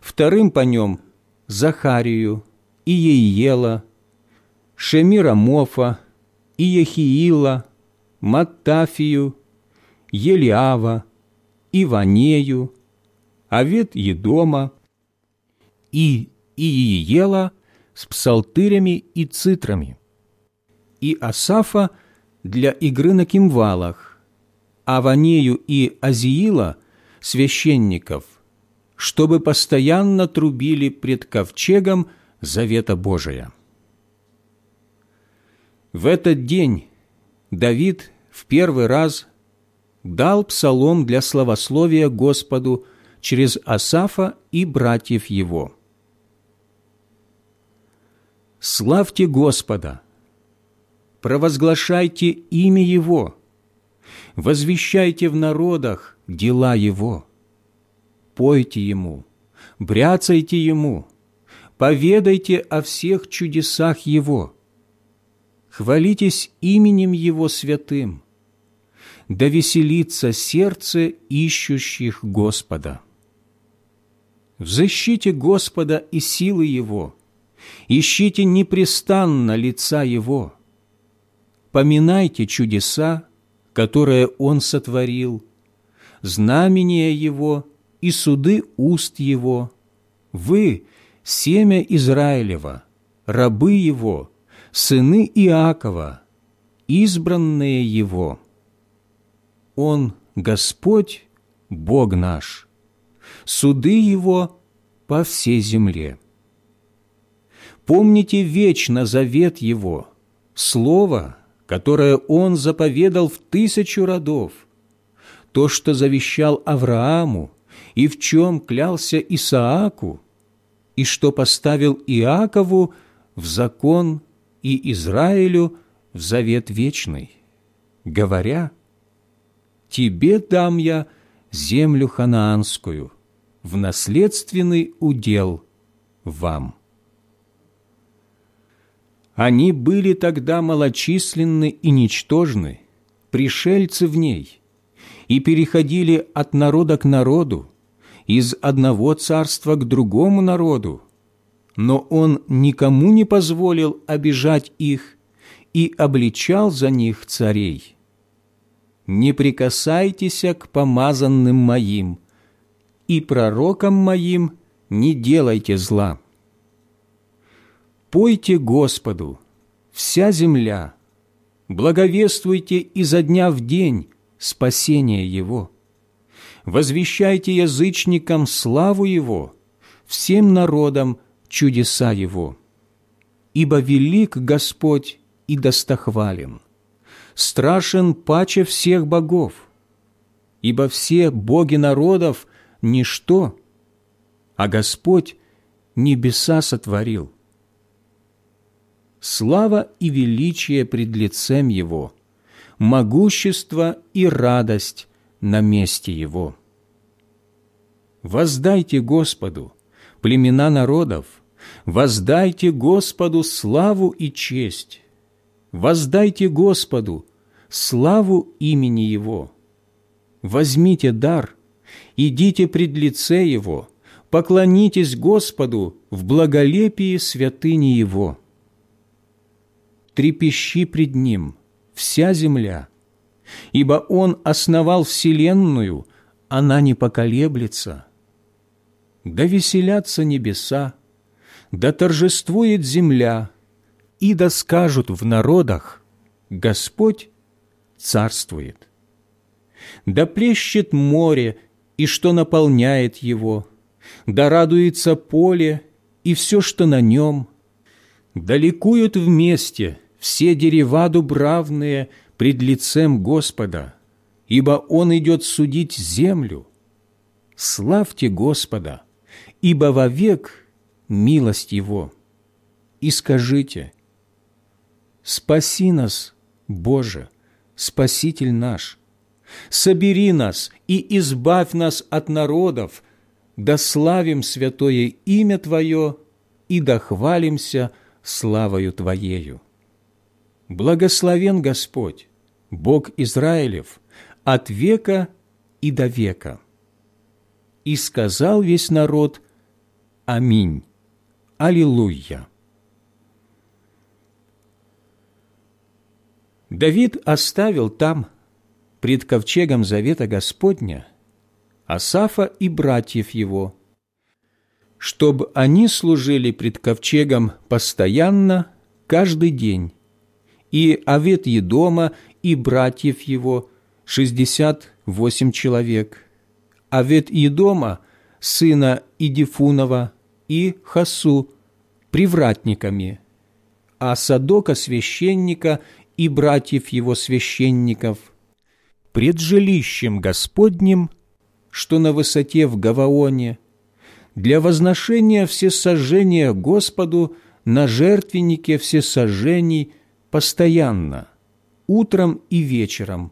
вторым по нем Захарию, Иеела, Шемира Мофа, Иехиила, Маттафию, Елиава, Иванею, Авет Едома и Иеела с псалтырями и цитрами, и Асафа – для игры на кимвалах, а Ванею и Азиила – священников, чтобы постоянно трубили пред ковчегом Завета Божия. В этот день Давид в первый раз дал псалом для славословия Господу через Асафа и братьев его. «Славьте Господа! Провозглашайте имя Его! Возвещайте в народах дела Его! Пойте Ему, бряцайте Ему, поведайте о всех чудесах Его! Хвалитесь именем Его святым! Да веселится сердце ищущих Господа!» Взыщите Господа и силы Его, ищите непрестанно лица Его, поминайте чудеса, которые Он сотворил, знамения Его и суды уст Его. Вы, семя Израилева, рабы Его, сыны Иакова, избранные Его. Он, Господь, Бог наш, суды Его по всей земле. Помните вечно завет Его, Слово, которое Он заповедал в тысячу родов, то, что завещал Аврааму и в чем клялся Исааку, и что поставил Иакову в закон и Израилю в завет вечный, говоря, «Тебе дам я землю ханаанскую, в наследственный удел вам». Они были тогда малочисленны и ничтожны, пришельцы в ней, и переходили от народа к народу, из одного царства к другому народу, но он никому не позволил обижать их и обличал за них царей. «Не прикасайтесь к помазанным моим, и пророкам моим не делайте зла» Пойте Господу, вся земля, благовествуйте изо дня в день спасение Его. Возвещайте язычникам славу Его, всем народам чудеса Его. Ибо велик Господь и достохвален, страшен паче всех богов, ибо все боги народов – ничто, а Господь небеса сотворил слава и величие пред лицем Его, могущество и радость на месте Его. Воздайте Господу, племена народов, воздайте Господу славу и честь, воздайте Господу славу имени Его. Возьмите дар, идите пред лице Его, поклонитесь Господу в благолепии святыни Его трепещи пред Ним вся земля, ибо Он основал вселенную, она не поколеблется. Да веселятся небеса, да торжествует земля, и да скажут в народах, Господь царствует. Да плещет море, и что наполняет его, да радуется поле, и все, что на нем, да ликуют вместе все дерева дубравные пред лицем Господа, ибо Он идет судить землю. Славьте Господа, ибо вовек милость Его. И скажите, «Спаси нас, Боже, Спаситель наш, собери нас и избавь нас от народов, да славим святое имя Твое и дохвалимся славою Твоею». Благословен Господь, Бог Израилев, от века и до века. И сказал весь народ Аминь. Аллилуйя. Давид оставил там, пред ковчегом завета Господня, Асафа и братьев его, чтобы они служили пред ковчегом постоянно, каждый день, и Авет Едома, и братьев его, шестьдесят восемь человек, Авет Едома, сына Идифунова, и Хасу, привратниками, а Садока священника и братьев его священников. Пред жилищем Господним, что на высоте в Гаваоне, для возношения всесожжения Господу на жертвеннике всесожжений постоянно, утром и вечером,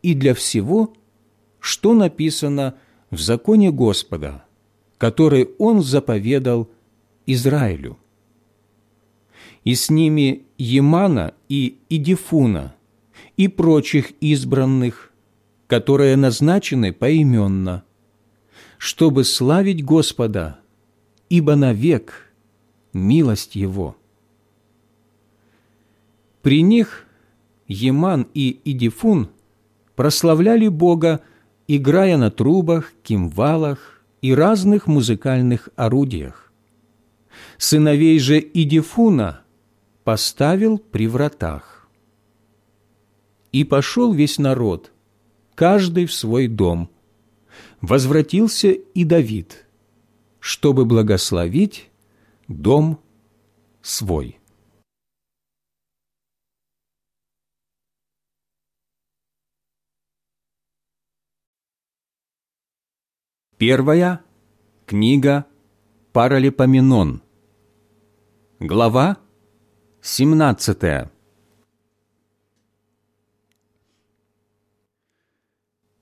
и для всего, что написано в законе Господа, который Он заповедал Израилю. И с ними Емана и Идифуна и прочих избранных, которые назначены поименно, чтобы славить Господа, ибо навек милость Его. При них Еман и Идифун прославляли Бога, играя на трубах, кимвалах и разных музыкальных орудиях. Сыновей же Идифуна поставил при вратах. И пошел весь народ, каждый в свой дом. Возвратился и Давид, чтобы благословить дом свой. Первая книга Паралипоменон. Глава 17.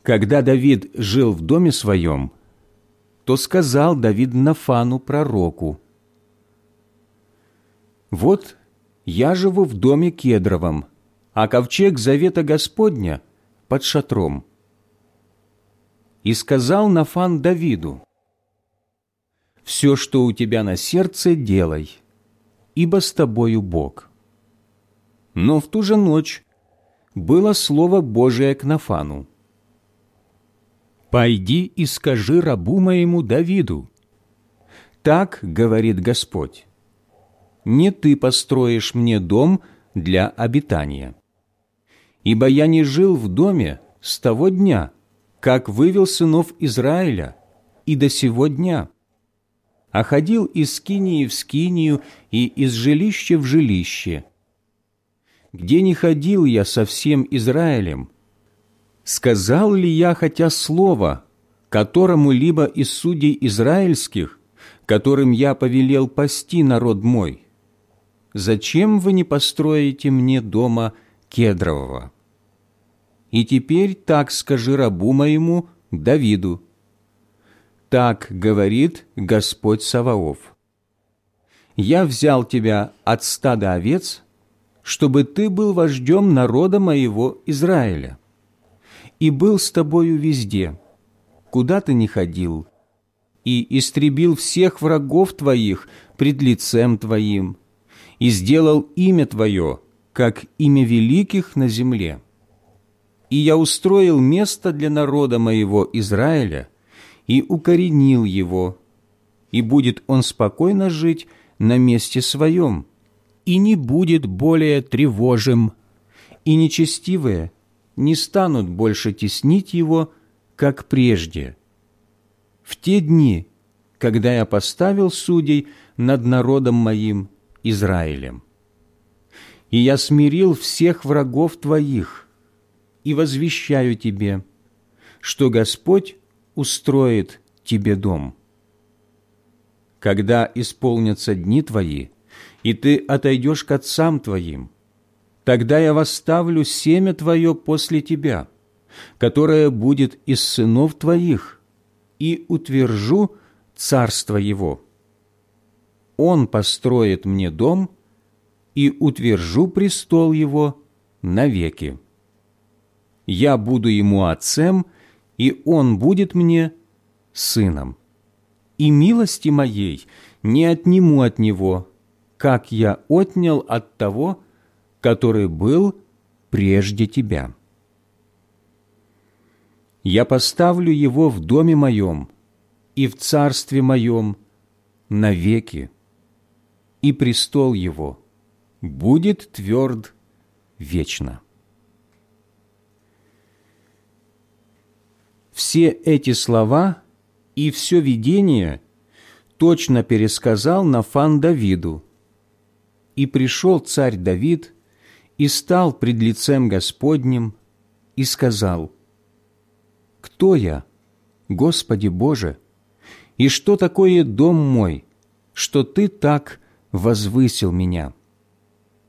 Когда Давид жил в доме своем, то сказал Давид Нафану пророку, «Вот я живу в доме кедровом, а ковчег завета Господня под шатром». И сказал Нафан Давиду, «Все, что у тебя на сердце, делай, ибо с тобою Бог». Но в ту же ночь было слово Божие к Нафану. «Пойди и скажи рабу моему Давиду, так говорит Господь, не ты построишь мне дом для обитания. Ибо я не жил в доме с того дня, как вывел сынов Израиля, и до сего дня, а ходил из скинии в скинию и из жилища в жилище. Где не ходил я со всем Израилем, сказал ли я хотя слово, которому либо из судей израильских, которым я повелел пасти народ мой, зачем вы не построите мне дома кедрового? И теперь так скажи рабу моему Давиду. Так говорит Господь Саваоф. Я взял тебя от стада овец, чтобы ты был вождем народа моего Израиля, и был с тобою везде, куда ты ни ходил, и истребил всех врагов твоих пред лицем твоим, и сделал имя Твое, как имя великих на земле. И я устроил место для народа моего Израиля и укоренил его, и будет он спокойно жить на месте своем, и не будет более тревожим, и нечестивые не станут больше теснить его, как прежде. В те дни, когда я поставил судей над народом моим Израилем. И я смирил всех врагов твоих и возвещаю тебе, что Господь устроит тебе дом. Когда исполнятся дни твои, и ты отойдешь к отцам твоим, тогда я восставлю семя твое после тебя, которое будет из сынов твоих, и утвержу царство его» Он построит мне дом и утвержу престол его навеки. Я буду ему отцем, и он будет мне сыном. И милости моей не отниму от него, как я отнял от того, который был прежде тебя. Я поставлю его в доме моем и в царстве моем навеки и престол его будет тверд вечно. Все эти слова и все видение точно пересказал Нафан Давиду. И пришел царь Давид и стал пред лицем Господним и сказал, «Кто я, Господи Боже, и что такое дом мой, что Ты так возвысил меня?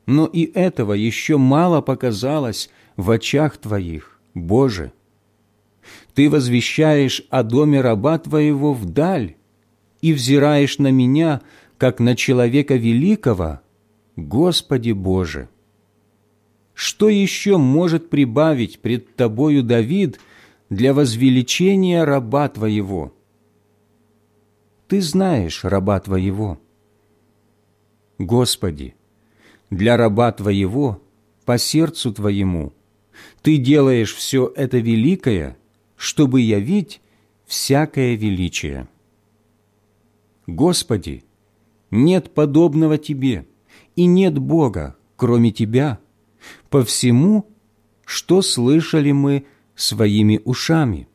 Но и этого еще мало показалось в очах Твоих, Боже. Ты возвещаешь о доме раба Твоего вдаль и взираешь на меня, как на человека великого, Господи Боже. Что еще может прибавить пред Тобою Давид для возвеличения раба Твоего? Ты знаешь раба Твоего. Господи, для раба Твоего, по сердцу Твоему, Ты делаешь все это великое, чтобы явить всякое величие. Господи, нет подобного Тебе, и нет Бога, кроме Тебя, по всему, что слышали мы своими ушами.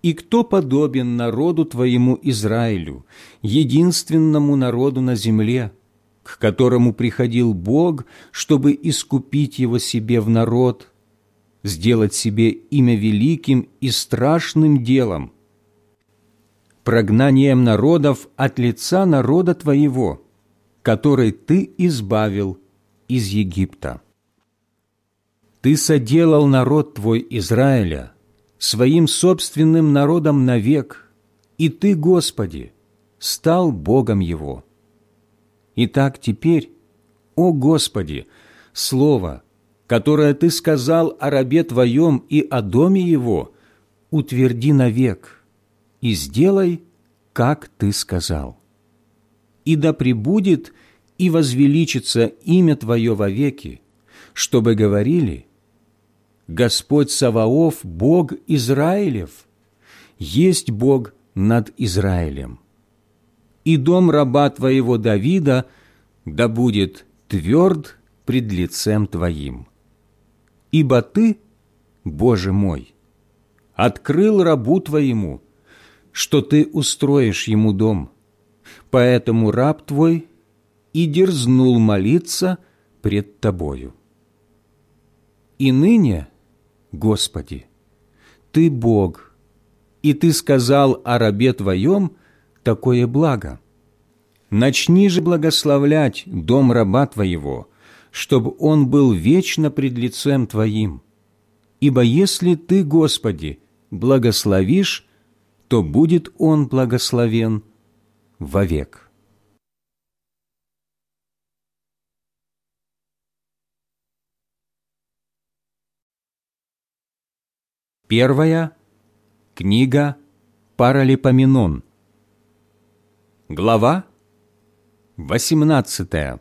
И кто подобен народу Твоему Израилю, единственному народу на земле, к которому приходил Бог, чтобы искупить его себе в народ, сделать себе имя великим и страшным делом, прогнанием народов от лица народа Твоего, который Ты избавил из Египта. Ты соделал народ Твой Израиля своим собственным народом навек, и Ты, Господи, стал Богом его. Итак, теперь, о Господи, Слово, которое Ты сказал о рабе Твоем и о доме его, утверди навек и сделай, как Ты сказал. И да пребудет и возвеличится имя Твое вовеки, чтобы говорили, Господь Саваоф, Бог Израилев, есть Бог над Израилем и дом раба Твоего Давида да будет тверд пред лицем Твоим. Ибо Ты, Боже мой, открыл рабу Твоему, что Ты устроишь ему дом, поэтому раб Твой и дерзнул молиться пред Тобою. И ныне, Господи, Ты Бог, и Ты сказал о рабе Твоем – такое благо. Начни же благословлять дом раба Твоего, чтобы он был вечно пред лицем Твоим. Ибо если Ты, Господи, благословишь, то будет он благословен вовек. Первая книга Паралипоменон – Глава 18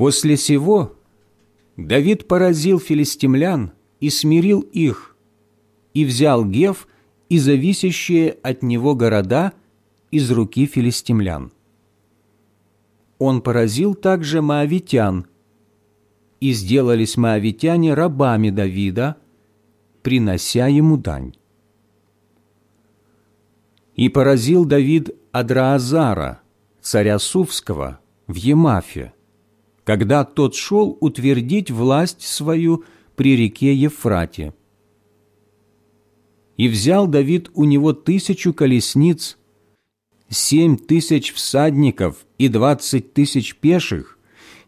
После сего Давид поразил филистимлян и смирил их, и взял Гев и зависящие от него города из руки филистимлян. Он поразил также маавитян, и сделались маавитяне рабами Давида – принося ему дань. И поразил Давид Адраазара, царя Сувского, в Емафе, когда тот шел утвердить власть свою при реке Ефрате. И взял Давид у него тысячу колесниц, семь тысяч всадников и двадцать тысяч пеших,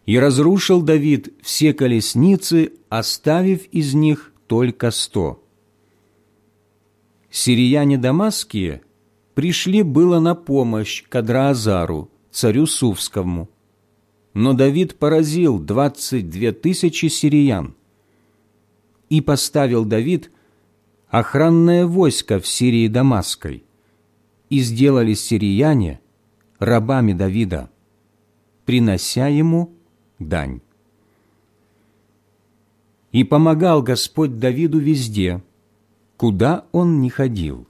и разрушил Давид все колесницы, оставив из них только сто. Сирияне дамасские пришли было на помощь Кадраазару, царю Сувскому, но Давид поразил двадцать две тысячи сириян. И поставил Давид охранное войско в Сирии Дамасской, и сделали сирияне рабами Давида, принося ему дань. И помогал Господь Давиду везде, куда он не ходил.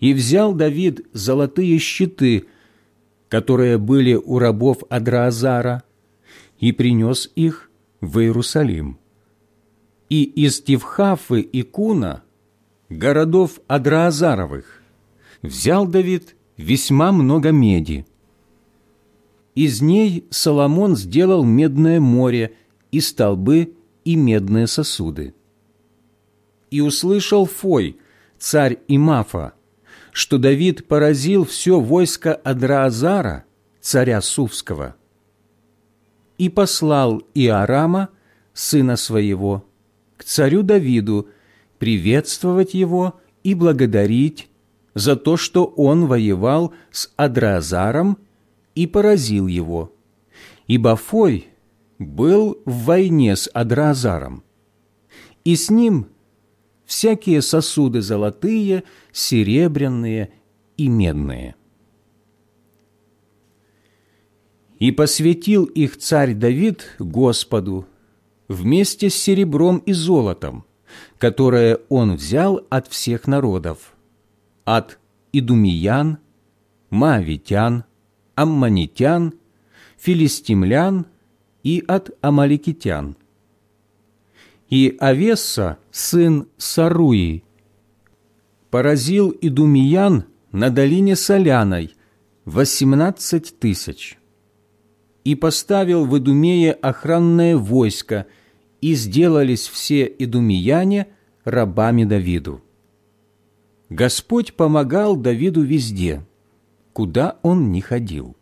И взял Давид золотые щиты, которые были у рабов Адраазара, и принес их в Иерусалим. И из Тивхафы и Куна городов Адраазаровых, взял Давид весьма много меди. Из ней Соломон сделал медное море и столбы и медные сосуды. И услышал Фой, царь Имафа, что Давид поразил все войско Адраазара, царя Сувского, и послал Иорама, сына своего, к царю Давиду, приветствовать его и благодарить за то, что он воевал с Адразаром и поразил его. Ибо Фой был в войне с Адразаром, и с ним всякие сосуды золотые, серебряные и медные. И посвятил их царь Давид Господу вместе с серебром и золотом, которое он взял от всех народов, от идумиян, маавитян, аммонитян, филистимлян и от амаликитян. И Авесса, сын Саруи, поразил идумиян на долине Соляной восемнадцать тысяч и поставил в Идумее охранное войско, и сделались все идумияне рабами Давиду. Господь помогал Давиду везде, куда он ни ходил.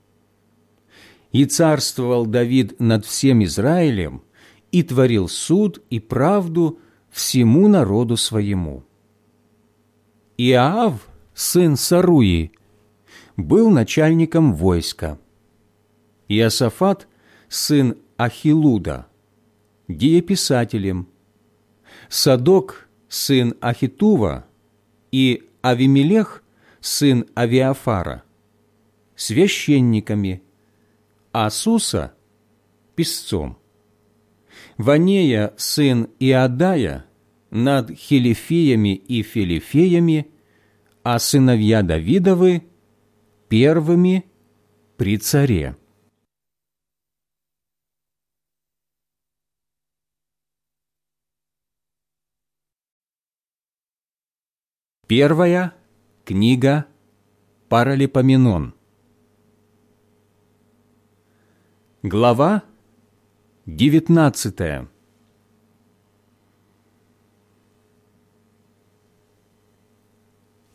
И царствовал Давид над всем Израилем, и творил суд и правду всему народу своему. Иав, сын Саруи, был начальником войска – Иосафат, сын Ахилуда, дееписателем, Садок, сын Ахитува, и Авимелех, сын Авиафара, священниками, Асуса – писцом. Ванея, сын Иадая, над Хилифеями и Филифеями, а сыновья Давидовы – первыми при царе. Первая книга Паралипоменон. Глава девятнадцатая.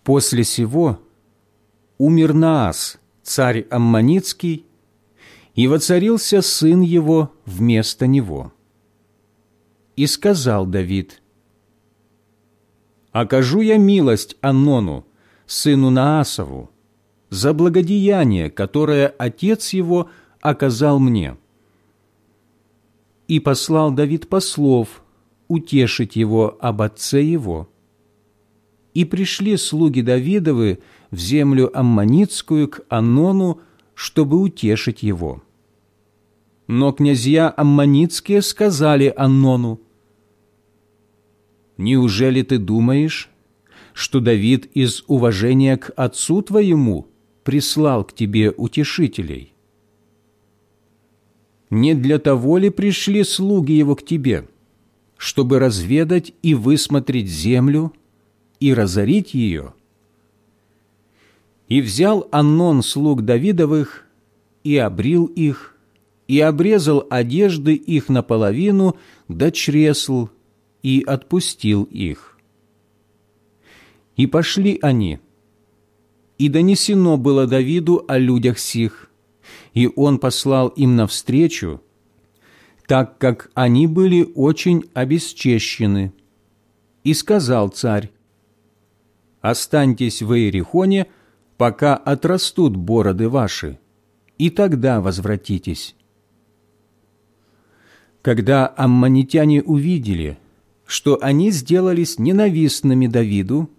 После сего умер Наас, царь Аммонитский, и воцарился сын его вместо него. И сказал Давид – окажу я милость Анону, сыну Наасову, за благодеяние, которое отец его оказал мне. И послал Давид послов утешить его об отце его. И пришли слуги Давидовы в землю Аммонитскую к Анону, чтобы утешить его. Но князья Аммонитские сказали Анону, Неужели ты думаешь, что Давид из уважения к отцу твоему прислал к тебе утешителей? Не для того ли пришли слуги его к тебе, чтобы разведать и высмотреть землю и разорить ее? И взял Аннон слуг Давидовых и обрил их, и обрезал одежды их наполовину до чресл, и отпустил их. И пошли они, и донесено было Давиду о людях сих, и он послал им навстречу, так как они были очень обесчещены. И сказал царь, «Останьтесь в Иерихоне, пока отрастут бороды ваши, и тогда возвратитесь». Когда аммонитяне увидели, что они сделались ненавистными Давиду,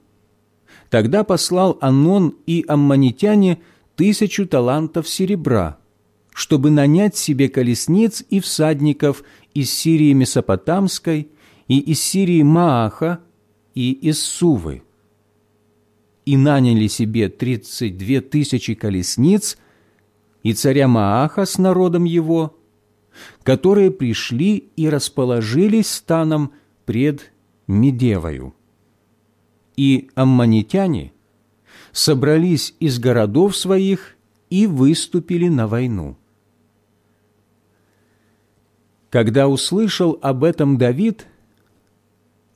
тогда послал Анон и аммонитяне тысячу талантов серебра, чтобы нанять себе колесниц и всадников из Сирии Месопотамской и из Сирии Мааха и из Сувы. И наняли себе тридцать две тысячи колесниц и царя Мааха с народом его, которые пришли и расположились станом пред Медевою. и аммонитяне собрались из городов своих и выступили на войну. Когда услышал об этом Давид,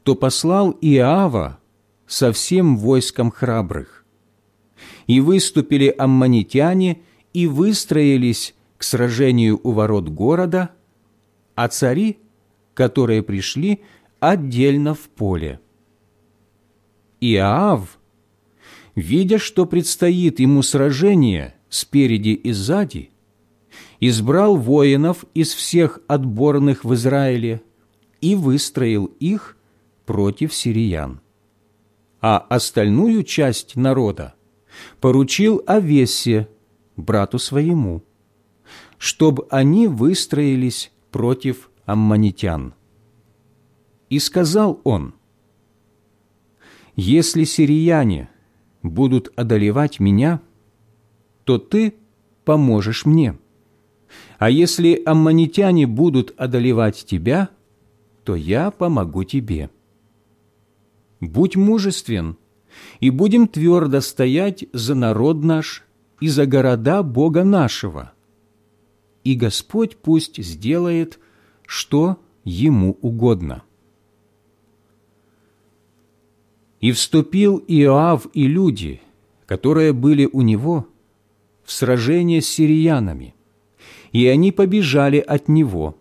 то послал Иава со всем войском храбрых. И выступили аммонитяне и выстроились к сражению у ворот города, а цари, которые пришли, отдельно в поле. Иав, видя, что предстоит ему сражение спереди и сзади, избрал воинов из всех отборных в Израиле и выстроил их против сириян. А остальную часть народа поручил Овессе, брату своему, чтобы они выстроились против аммонитян. И сказал он, «Если сирияне будут одолевать меня, то ты поможешь мне. А если аммонитяне будут одолевать тебя, то я помогу тебе. Будь мужествен, и будем твердо стоять за народ наш и за города Бога нашего. И Господь пусть сделает, что Ему угодно». И вступил Иоав и люди, которые были у него, в сражение с сириянами, и они побежали от него.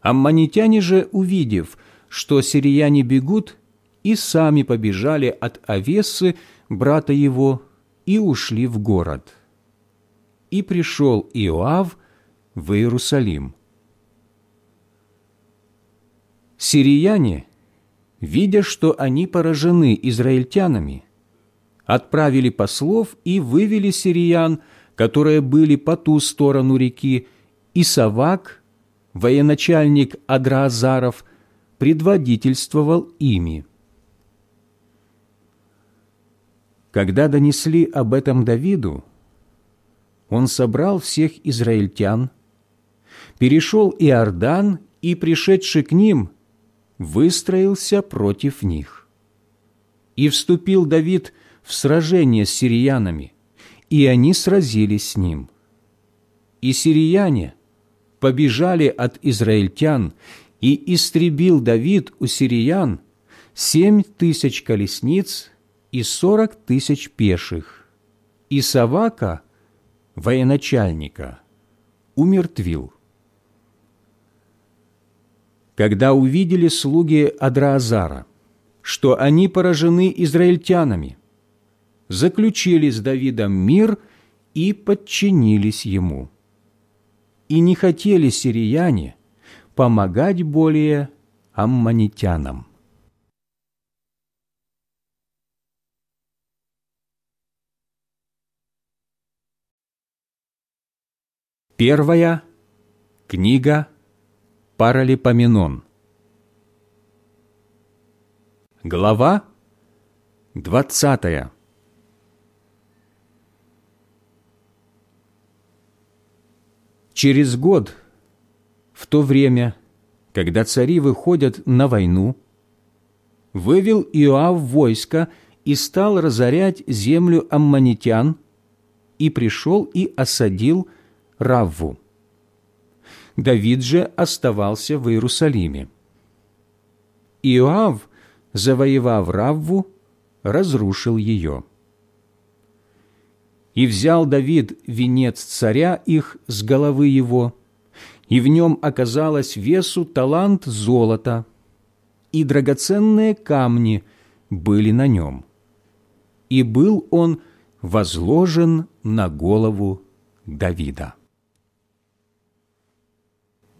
Аммонитяне же, увидев, что сирияне бегут, и сами побежали от Овессы, брата его, и ушли в город. И пришел Иоав в Иерусалим. Сирияне – видя, что они поражены израильтянами, отправили послов и вывели сириян, которые были по ту сторону реки, и Савак, военачальник Адраазаров, предводительствовал ими. Когда донесли об этом Давиду, он собрал всех израильтян, перешел Иордан и, пришедший к ним, выстроился против них. И вступил Давид в сражение с сириянами, и они сразились с ним. И сирияне побежали от израильтян, и истребил Давид у сириян семь тысяч колесниц и сорок тысяч пеших, и Савака, военачальника, умертвил когда увидели слуги Адраазара, что они поражены израильтянами, заключили с Давидом мир и подчинились ему. И не хотели сирияне помогать более аммонитянам. Первая книга Паралипоменон. Глава двадцатая. Через год, в то время, когда цари выходят на войну, вывел Иоав войско и стал разорять землю аммонитян, и пришел и осадил Равву. Давид же оставался в Иерусалиме. Иоав, завоевав Равву, разрушил ее. И взял Давид венец царя их с головы его, и в нем оказалось весу талант золота, и драгоценные камни были на нем. И был он возложен на голову Давида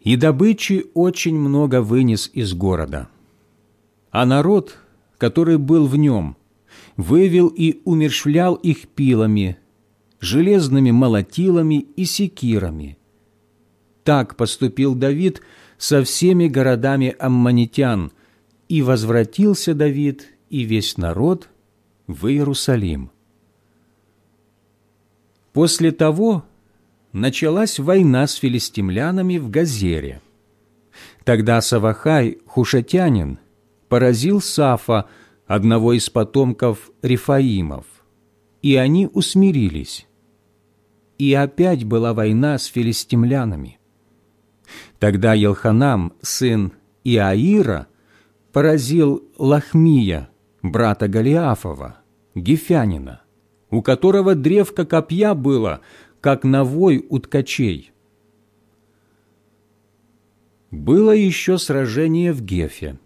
и добычи очень много вынес из города. А народ, который был в нем, вывел и умершвлял их пилами, железными молотилами и секирами. Так поступил Давид со всеми городами аммонитян, и возвратился Давид и весь народ в Иерусалим. После того началась война с филистимлянами в Газере. Тогда Савахай, хушатянин, поразил Сафа, одного из потомков Рифаимов, и они усмирились. И опять была война с филистимлянами. Тогда Елханам, сын Иаира, поразил Лахмия, брата Голиафова, Гефянина, у которого древко копья было, как навой у ткачей. Было еще сражение в Гефе.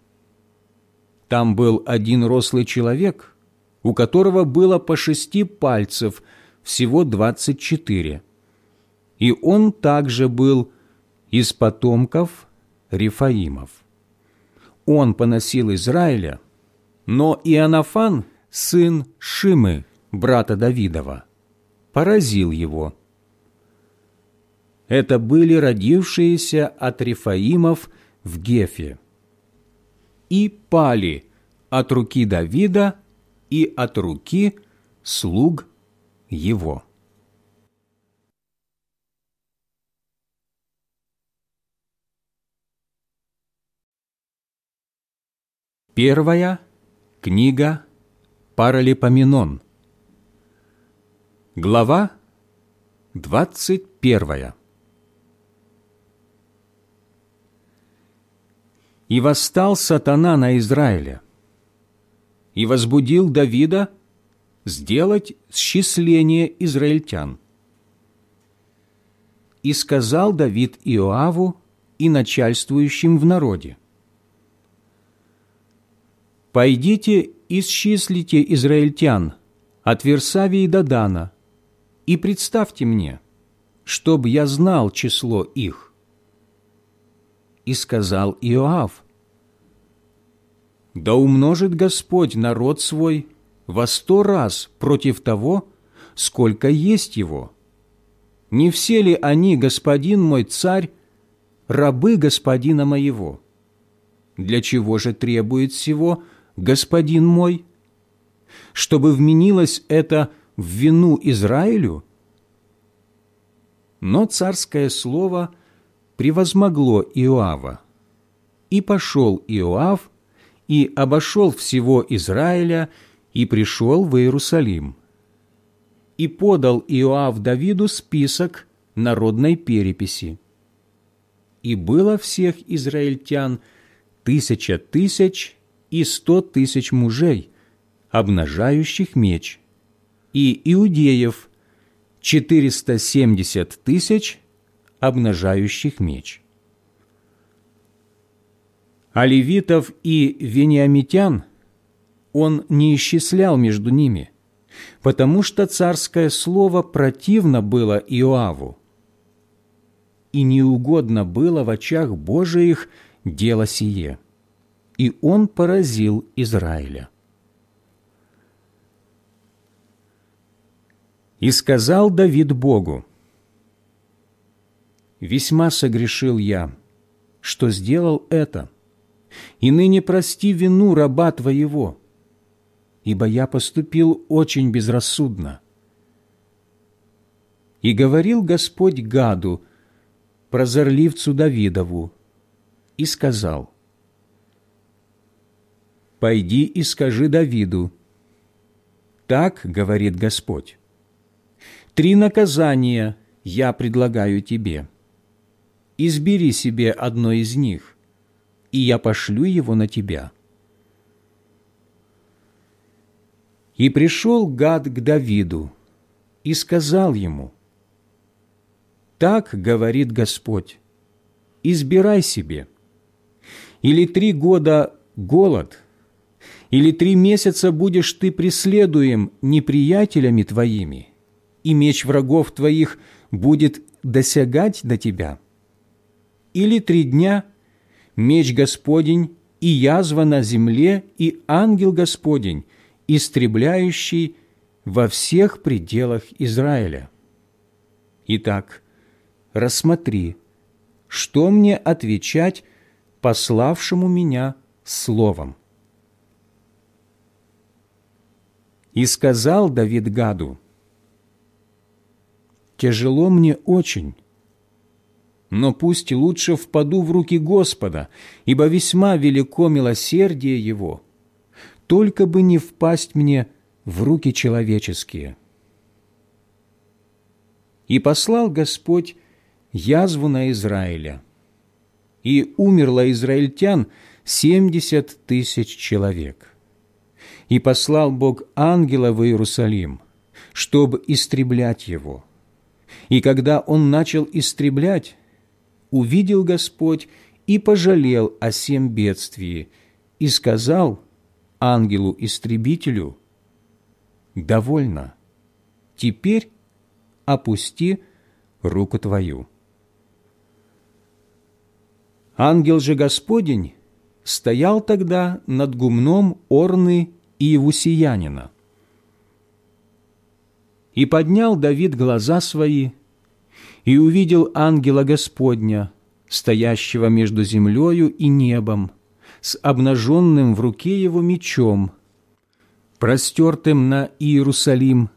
Там был один рослый человек, у которого было по шести пальцев, всего двадцать четыре. И он также был из потомков Рифаимов. Он поносил Израиля, но Иоаннафан, сын Шимы, брата Давидова, поразил его. Это были родившиеся от Рифаимов в Гефе. И пали от руки Давида и от руки слуг его. Первая книга Паралипоменон. Глава двадцать первая. И восстал сатана на Израиля, и возбудил Давида сделать счисление израильтян. И сказал Давид Иоаву и начальствующим в народе, «Пойдите, исчислите израильтян от Версавии до Дана, и представьте мне, чтобы я знал число их». И сказал Иоав, «Да умножит Господь народ свой во сто раз против того, сколько есть его. Не все ли они, господин мой царь, рабы господина моего? Для чего же требует всего господин мой? Чтобы вменилось это в вину Израилю? Но царское слово превозмогло Иоава, и пошел Иоав и обошел всего Израиля и пришел в Иерусалим. И подал Иоав Давиду список народной переписи. И было всех израильтян тысяча тысяч и сто тысяч мужей, обнажающих меч, и иудеев четыреста семьдесят тысяч, обнажающих меч. А левитов и вениамитян он не исчислял между ними, потому что царское слово противно было Иоаву, и неугодно было в очах Божиих дело сие, и он поразил Израиля. И сказал Давид Богу, «Весьма согрешил я, что сделал это, и ныне прости вину раба Твоего, ибо я поступил очень безрассудно». И говорил Господь Гаду, прозорливцу Давидову, и сказал, «Пойди и скажи Давиду, так говорит Господь, три наказания я предлагаю тебе. Избери себе одно из них, и я пошлю его на тебя». И пришел Гад к Давиду и сказал ему, «Так говорит Господь, избирай себе, или три года голод, или три месяца будешь ты преследуем неприятелями твоими, и меч врагов твоих будет досягать до тебя, или три дня меч Господень и язва на земле, и ангел Господень, истребляющий во всех пределах Израиля. Итак, рассмотри, что мне отвечать пославшему меня словом. И сказал Давид Гаду, «Тяжело мне очень, но пусть лучше впаду в руки Господа, ибо весьма велико милосердие Его, только бы не впасть мне в руки человеческие. И послал Господь язву на Израиля, и умерло израильтян семьдесят тысяч человек. И послал Бог ангела в Иерусалим, чтобы истреблять его. И когда он начал истреблять, увидел Господь и пожалел о всем бедствии, и сказал ангелу-истребителю, «Довольно, теперь опусти руку твою». Ангел же Господень стоял тогда над гумном Орны и Евусиянина. И поднял Давид глаза свои, и увидел ангела Господня, стоящего между землею и небом, с обнаженным в руке его мечом, простертым на Иерусалим,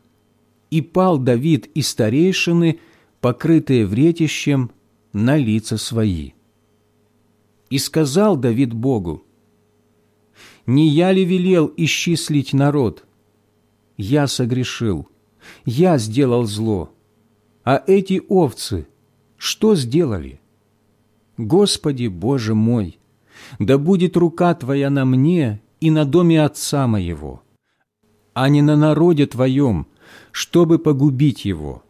и пал Давид и старейшины, покрытые вретищем, на лица свои. И сказал Давид Богу, «Не я ли велел исчислить народ? Я согрешил, я сделал зло, а эти овцы что сделали?» Господи Боже мой, да будет рука Твоя на мне и на доме отца моего, а не на народе Твоем, чтобы погубить его».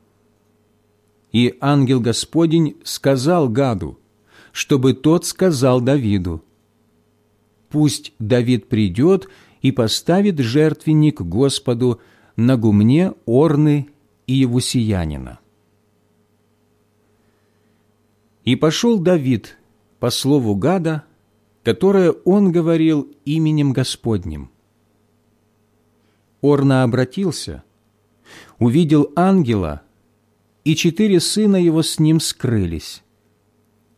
И ангел Господень сказал Гаду, чтобы тот сказал Давиду, «Пусть Давид придет и поставит жертвенник Господу на гумне Орны и Евусиянина». И пошел Давид по слову Гада, которое он говорил именем Господним. Орна обратился, увидел ангела, и четыре сына его с ним скрылись.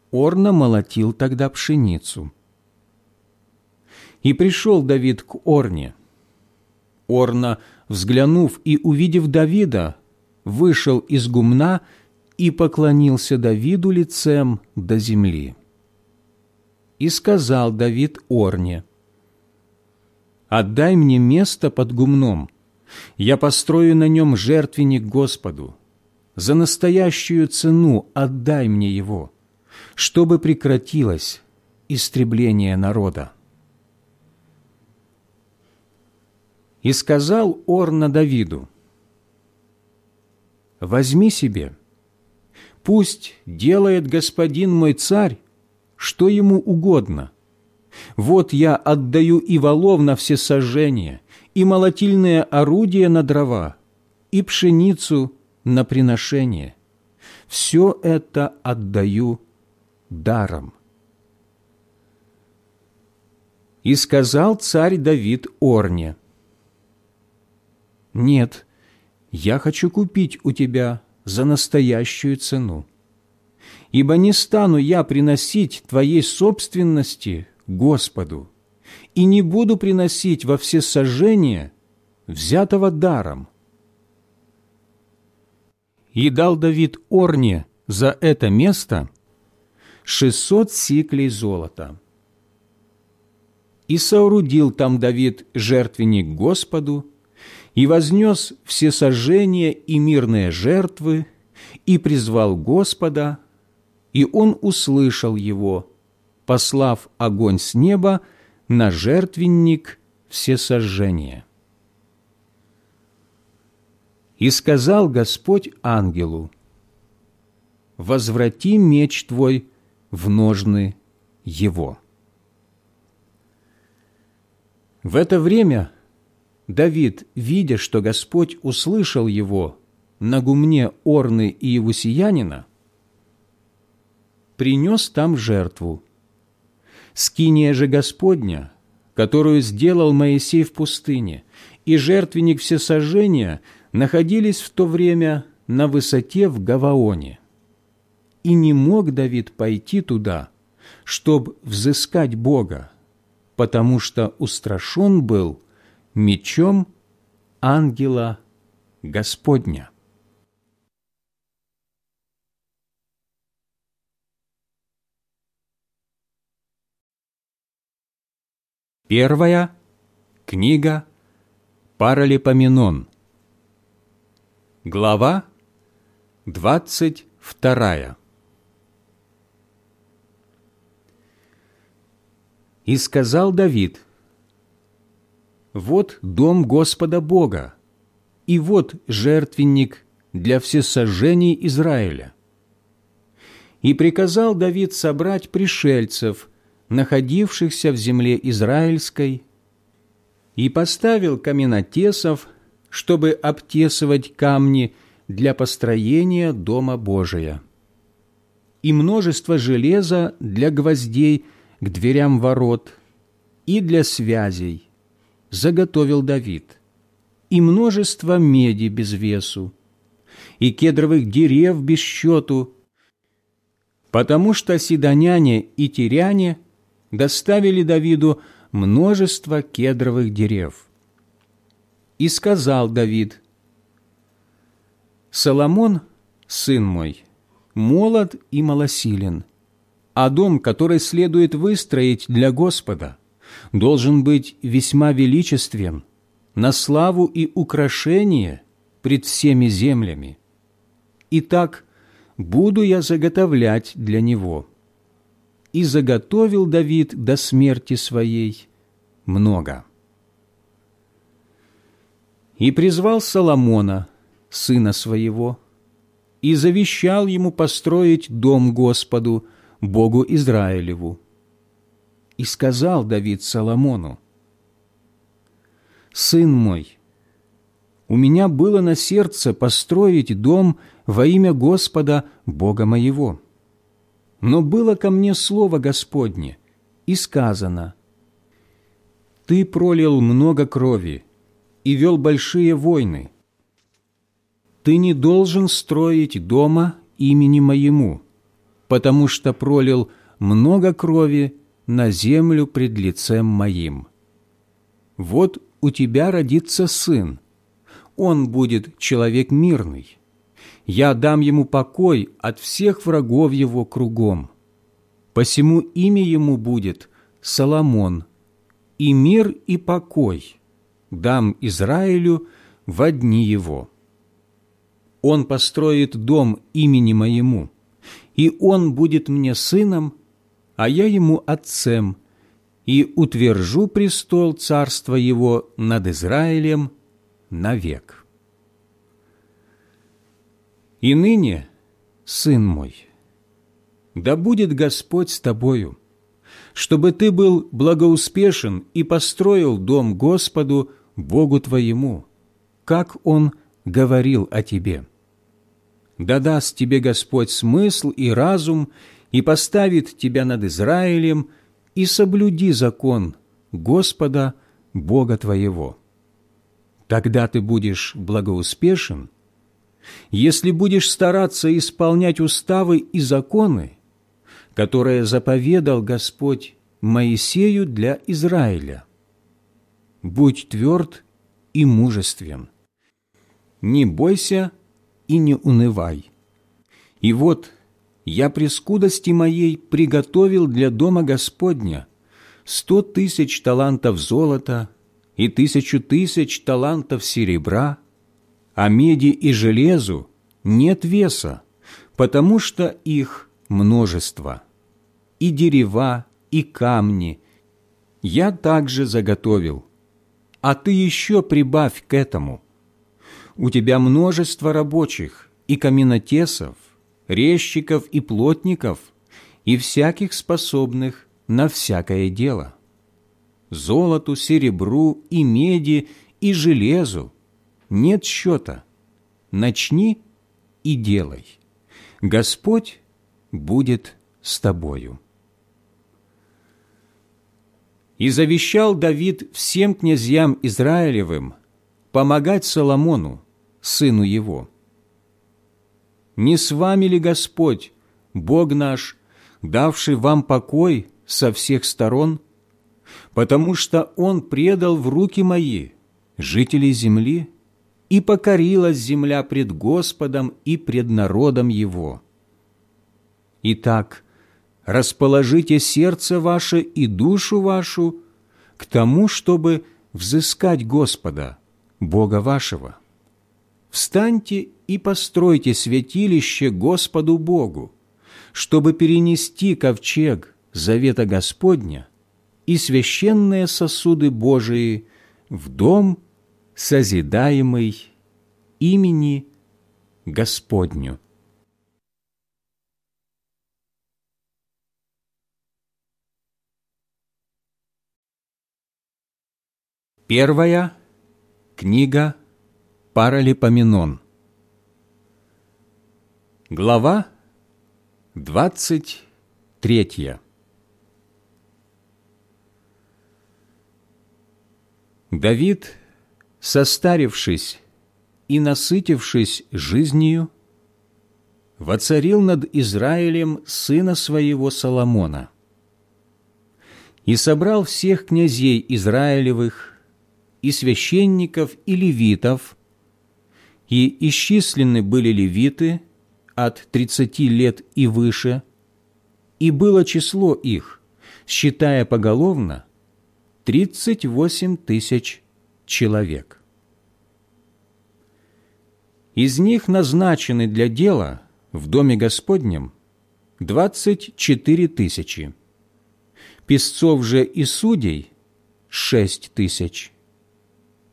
Орна молотил тогда пшеницу. И пришел Давид к Орне. Орна, взглянув и увидев Давида, вышел из гумна и поклонился Давиду лицем до земли. И сказал Давид Орне, «Отдай мне место под гумном, я построю на нем жертвенник Господу. За настоящую цену отдай мне его, чтобы прекратилось истребление народа». И сказал Орна Давиду, «Возьми себе» Пусть делает господин мой царь, что ему угодно. Вот я отдаю и валов на все сожжения, и молотильное орудие на дрова, и пшеницу на приношение. Все это отдаю даром. И сказал царь Давид Орне, «Нет, я хочу купить у тебя за настоящую цену. Ибо не стану я приносить Твоей собственности Господу, и не буду приносить во все сожжения взятого даром. И дал Давид Орне за это место шестьсот сиклей золота. И соорудил там Давид жертвенник Господу, и вознес все сожжения и мирные жертвы, и призвал Господа, и он услышал его, послав огонь с неба на жертвенник все сожжения. И сказал Господь ангелу, «Возврати меч твой в ножны его». В это время Давид, видя, что Господь услышал его на гумне Орны и Евусиянина, принес там жертву. Скиния же Господня, которую сделал Моисей в пустыне, и жертвенник всесожжения находились в то время на высоте в Гаваоне. И не мог Давид пойти туда, чтобы взыскать Бога, потому что устрашен был – мечом ангела Господня. Первая Книга Паралипоменон. Глава двадцать вторая. И сказал Давид, «Вот дом Господа Бога, и вот жертвенник для всесожжений Израиля». И приказал Давид собрать пришельцев, находившихся в земле израильской, и поставил каменотесов, чтобы обтесывать камни для построения Дома Божия, и множество железа для гвоздей к дверям ворот и для связей заготовил Давид, и множество меди без весу, и кедровых дерев без счету, потому что сидоняне и тиряне доставили Давиду множество кедровых дерев. И сказал Давид, «Соломон, сын мой, молод и малосилен, а дом, который следует выстроить для Господа, должен быть весьма величествен, на славу и украшение пред всеми землями. Итак, буду я заготовлять для него» и заготовил Давид до смерти своей много. И призвал Соломона, сына своего, и завещал ему построить дом Господу, Богу Израилеву. И сказал Давид Соломону, «Сын мой, у меня было на сердце построить дом во имя Господа, Бога моего» Но было ко мне слово Господне, и сказано, «Ты пролил много крови и вел большие войны. Ты не должен строить дома имени моему, потому что пролил много крови на землю пред лицем моим. Вот у тебя родится сын, он будет человек мирный, я дам ему покой от всех врагов его кругом. Посему имя ему будет Соломон, и мир и покой дам Израилю во дни его. Он построит дом имени моему, и он будет мне сыном, а я ему отцем, и утвержу престол царства его над Израилем навек». И ныне, сын мой, да будет Господь с тобою, чтобы ты был благоуспешен и построил дом Господу, Богу твоему, как Он говорил о тебе. Да даст тебе Господь смысл и разум, и поставит тебя над Израилем, и соблюди закон Господа, Бога твоего. Тогда ты будешь благоуспешен – если будешь стараться исполнять уставы и законы, которые заповедал Господь Моисею для Израиля. Будь тверд и мужествен. Не бойся и не унывай. И вот я при скудости моей приготовил для дома Господня сто тысяч талантов золота и тысячу тысяч талантов серебра – а меди и железу нет веса, потому что их множество. И дерева, и камни я также заготовил, а ты еще прибавь к этому. У тебя множество рабочих и каменотесов, резчиков и плотников, и всяких способных на всякое дело. Золоту, серебру и меди и железу нет счета. Начни и делай. Господь будет с тобою. И завещал Давид всем князьям Израилевым помогать Соломону, сыну его. Не с вами ли Господь, Бог наш, давший вам покой со всех сторон, потому что Он предал в руки мои жителей земли, и покорилась земля пред Господом и пред народом Его. Итак, расположите сердце ваше и душу вашу к тому, чтобы взыскать Господа, Бога вашего. Встаньте и постройте святилище Господу Богу, чтобы перенести ковчег завета Господня и священные сосуды Божии в дом, созидаемый имени Господню. Первая книга Паралипоменон Глава двадцать третья Давид, состарившись и насытившись жизнью, воцарил над Израилем сына своего Соломона и собрал всех князей Израилевых и священников и левитов, и исчислены были левиты от тридцати лет и выше, и было число их, считая поголовно, тридцать восемь тысяч человек. Из них назначены для дела в Доме Господнем двадцать четыре тысячи, песцов же и судей – шесть тысяч,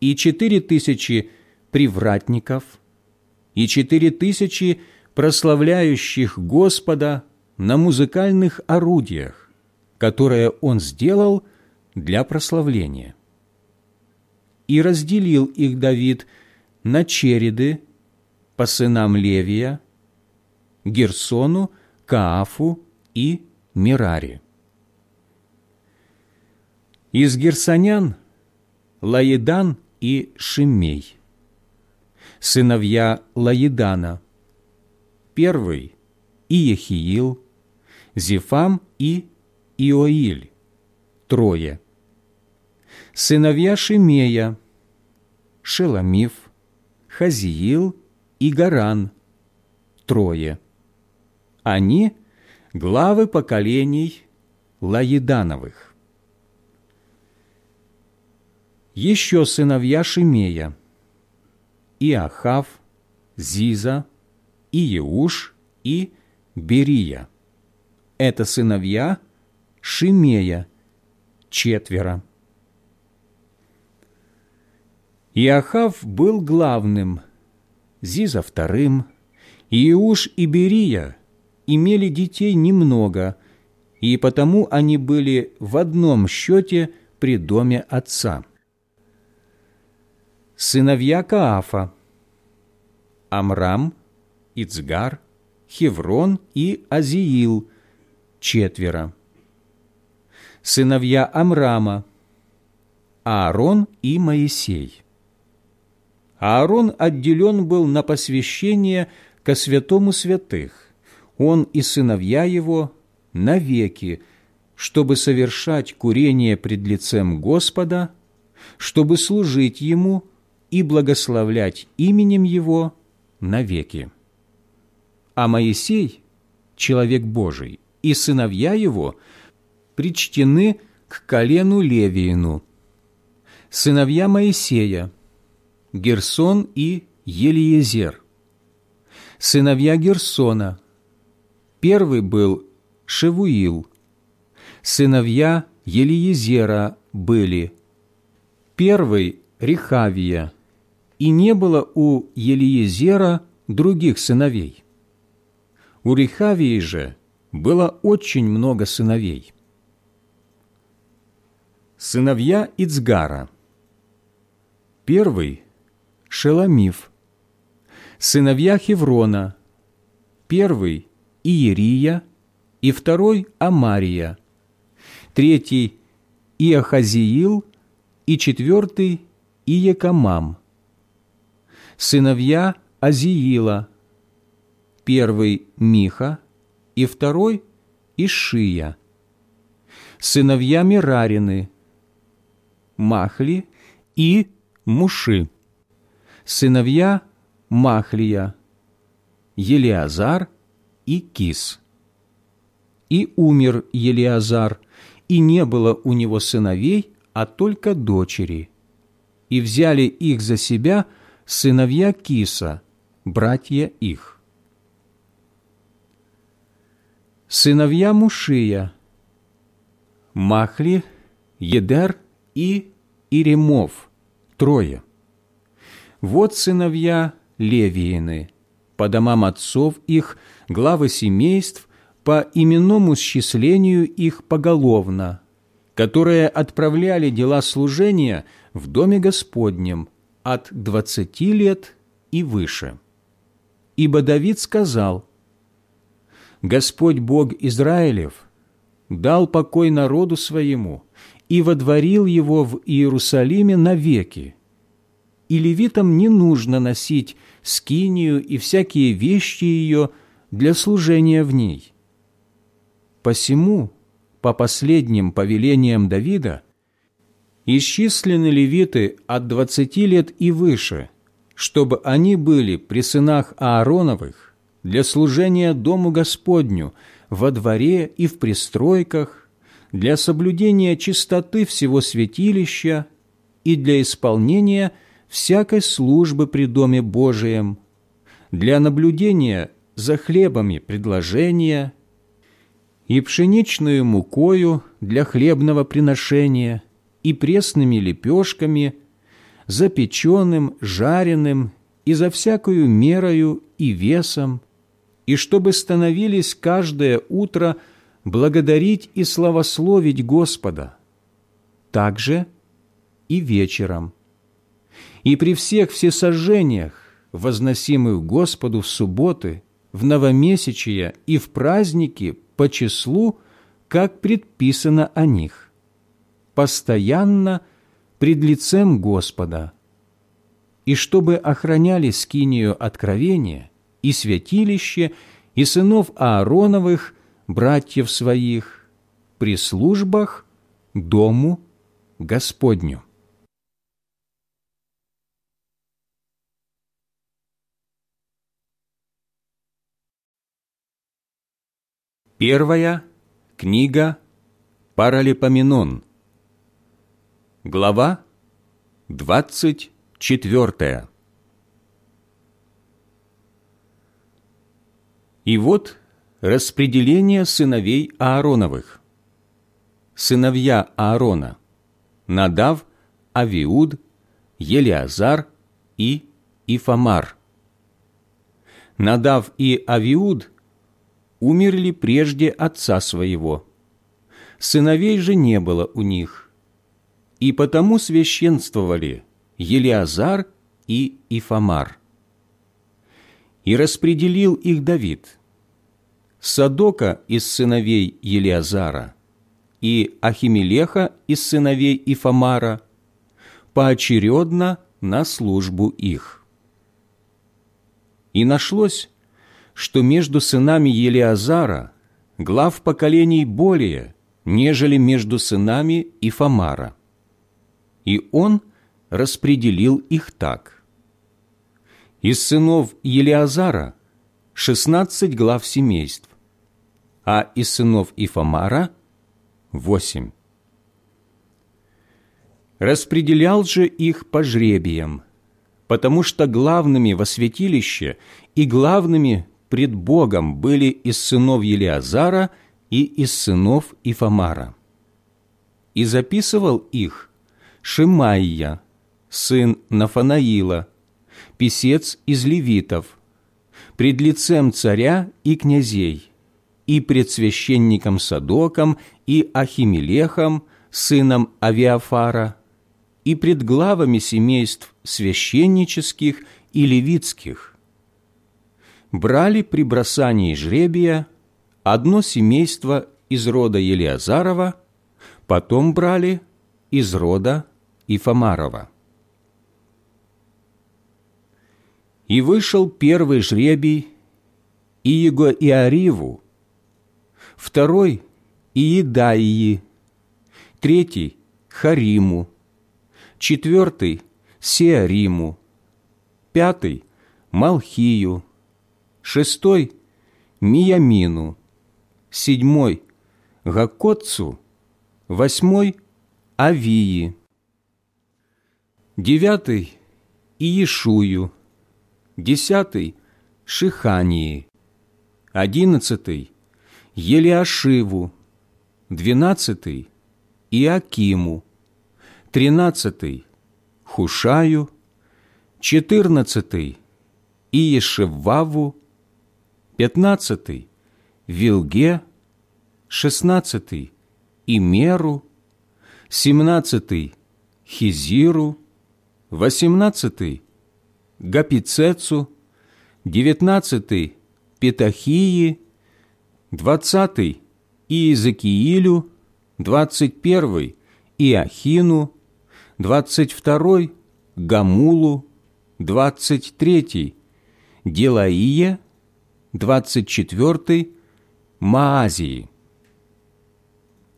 и четыре тысячи привратников, и четыре тысячи прославляющих Господа на музыкальных орудиях, которые Он сделал для прославления. И разделил их Давид на череды по сынам Левия, Герсону, Каафу и Мирари. Из герсонян – Лаедан и Шимей. Сыновья Лаедана. Первый – Иехиил, Зефам и Иоиль. Трое. Сыновья Шимея – Шеламиф, Хазиил и Гаран. Трое. Они – главы поколений Лаедановых еще сыновья Шимея, Иахав, Зиза, Иеуш и Берия. Это сыновья Шимея, четверо. Иахав был главным, Зиза вторым, Иеуш и Берия имели детей немного, и потому они были в одном счете при доме отца сыновья Каафа, Амрам, Ицгар, Хеврон и Азиил, четверо. Сыновья Амрама, Аарон и Моисей. Аарон отделен был на посвящение ко святому святых, он и сыновья его навеки, чтобы совершать курение пред лицем Господа, чтобы служить Ему и благословлять именем Его навеки. А Моисей, человек Божий, и сыновья его причтены к колену Левиину. Сыновья Моисея, Герсон и Елиезер. Сыновья Герсона. Первый был Шевуил. Сыновья Елиезера были. Первый – Рехавия, и не было у Елиезера других сыновей. У Рехавии же было очень много сыновей. Сыновья Ицгара. Первый – Шеламиф. Сыновья Хеврона. Первый – Иерия, и второй – Амария. Третий – Иохазиил, и четвертый – Иекамам сыновья Азиила, первый – Миха, и второй – Ишия, сыновья Мирарины, Махли и Муши, сыновья Махлия, Елиазар и Кис. И умер Елиазар, и не было у него сыновей, а только дочери, и взяли их за себя сыновья Киса, братья их. Сыновья Мушия, Махли, Едер и Иремов, трое. Вот сыновья Левиины, по домам отцов их, главы семейств, по именному счислению их поголовно, которые отправляли дела служения в Доме Господнем от двадцати лет и выше. Ибо Давид сказал, «Господь Бог Израилев дал покой народу своему и водворил его в Иерусалиме навеки, и левитам не нужно носить скинию и всякие вещи ее для служения в ней. Посему, по последним повелениям Давида, исчислены левиты от двадцати лет и выше, чтобы они были при сынах Аароновых для служения Дому Господню во дворе и в пристройках, для соблюдения чистоты всего святилища и для исполнения – всякой службы при Доме Божием, для наблюдения за хлебами предложения и пшеничную мукою для хлебного приношения и пресными лепешками, запеченным, жареным и за всякую мерою и весом, и чтобы становились каждое утро благодарить и славословить Господа, также и вечером и при всех всесожжениях, возносимых Господу в субботы, в новомесячия и в праздники по числу, как предписано о них, постоянно пред лицем Господа, и чтобы охраняли скинию откровения и святилище, и сынов Аароновых, братьев своих, при службах Дому Господню. Первая книга Паралипоменон. Глава двадцать четвертая. И вот распределение сыновей Аароновых. Сыновья Аарона – Надав, Авиуд, Елиазар и Ифамар. Надав и Авиуд – умерли прежде отца своего. Сыновей же не было у них. И потому священствовали Елиазар и Ифамар. И распределил их Давид. Садока из сыновей Елиазара и Ахимелеха из сыновей Ифамара поочередно на службу их. И нашлось что между сынами Елиазара глав поколений более, нежели между сынами Ифамара. И он распределил их так. Из сынов Елиазара шестнадцать глав семейств, а из сынов Ифамара – восемь. Распределял же их по жребиям, потому что главными во святилище и главными пред Богом были из сынов Елиазара и из сынов Ифамара. И записывал их Шимайя, сын Нафанаила, писец из левитов, пред лицем царя и князей, и пред священником Садоком и Ахимелехом, сыном Авиафара, и пред главами семейств священнических и левитских, брали при бросании жребия одно семейство из рода Елиазарова, потом брали из рода Ифамарова. И вышел первый жребий Иего Иариву, второй – Иедаии, третий – Хариму, четвертый – Сеариму, пятый – Малхию, шестой – Миямину, седьмой – Гакотцу, восьмой – Авии. девятый – Иешую, десятый – Шихании, одиннадцатый – Елиашиву, двенадцатый – Иакиму, тринадцатый – Хушаю, четырнадцатый – Иешеваву, пятнадцатый – Вилге, шестнадцатый – Имеру, семнадцатый – Хизиру, восемнадцатый – Гапицецу, девятнадцатый – Петахии, двадцатый – Иезекиилю, двадцать первый – Иохину, двадцать второй – Гамулу, двадцать третий – Делаия, двадцать четвертый – Маазии.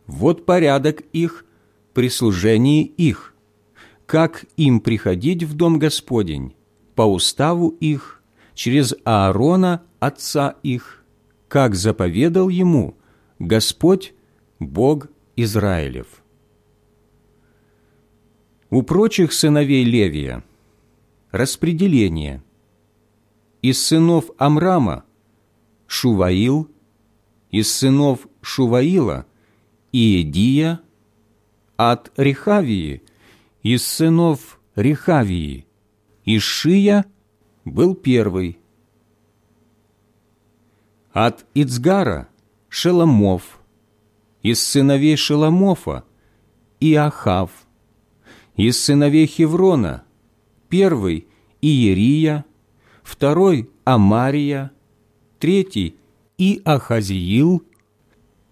Вот порядок их при служении их, как им приходить в Дом Господень, по уставу их, через Аарона, отца их, как заповедал ему Господь, Бог Израилев. У прочих сыновей Левия распределение. Из сынов Амрама – Шуваил, из сынов Шуваила – Иедия, от Рехавии, из сынов Рехавии, Ишия был первый. От Ицгара – Шеламов, из сыновей Шеламофа – Иахав, из сыновей Хеврона – первый – Иерия, второй – Амария, третий – Иахазиил,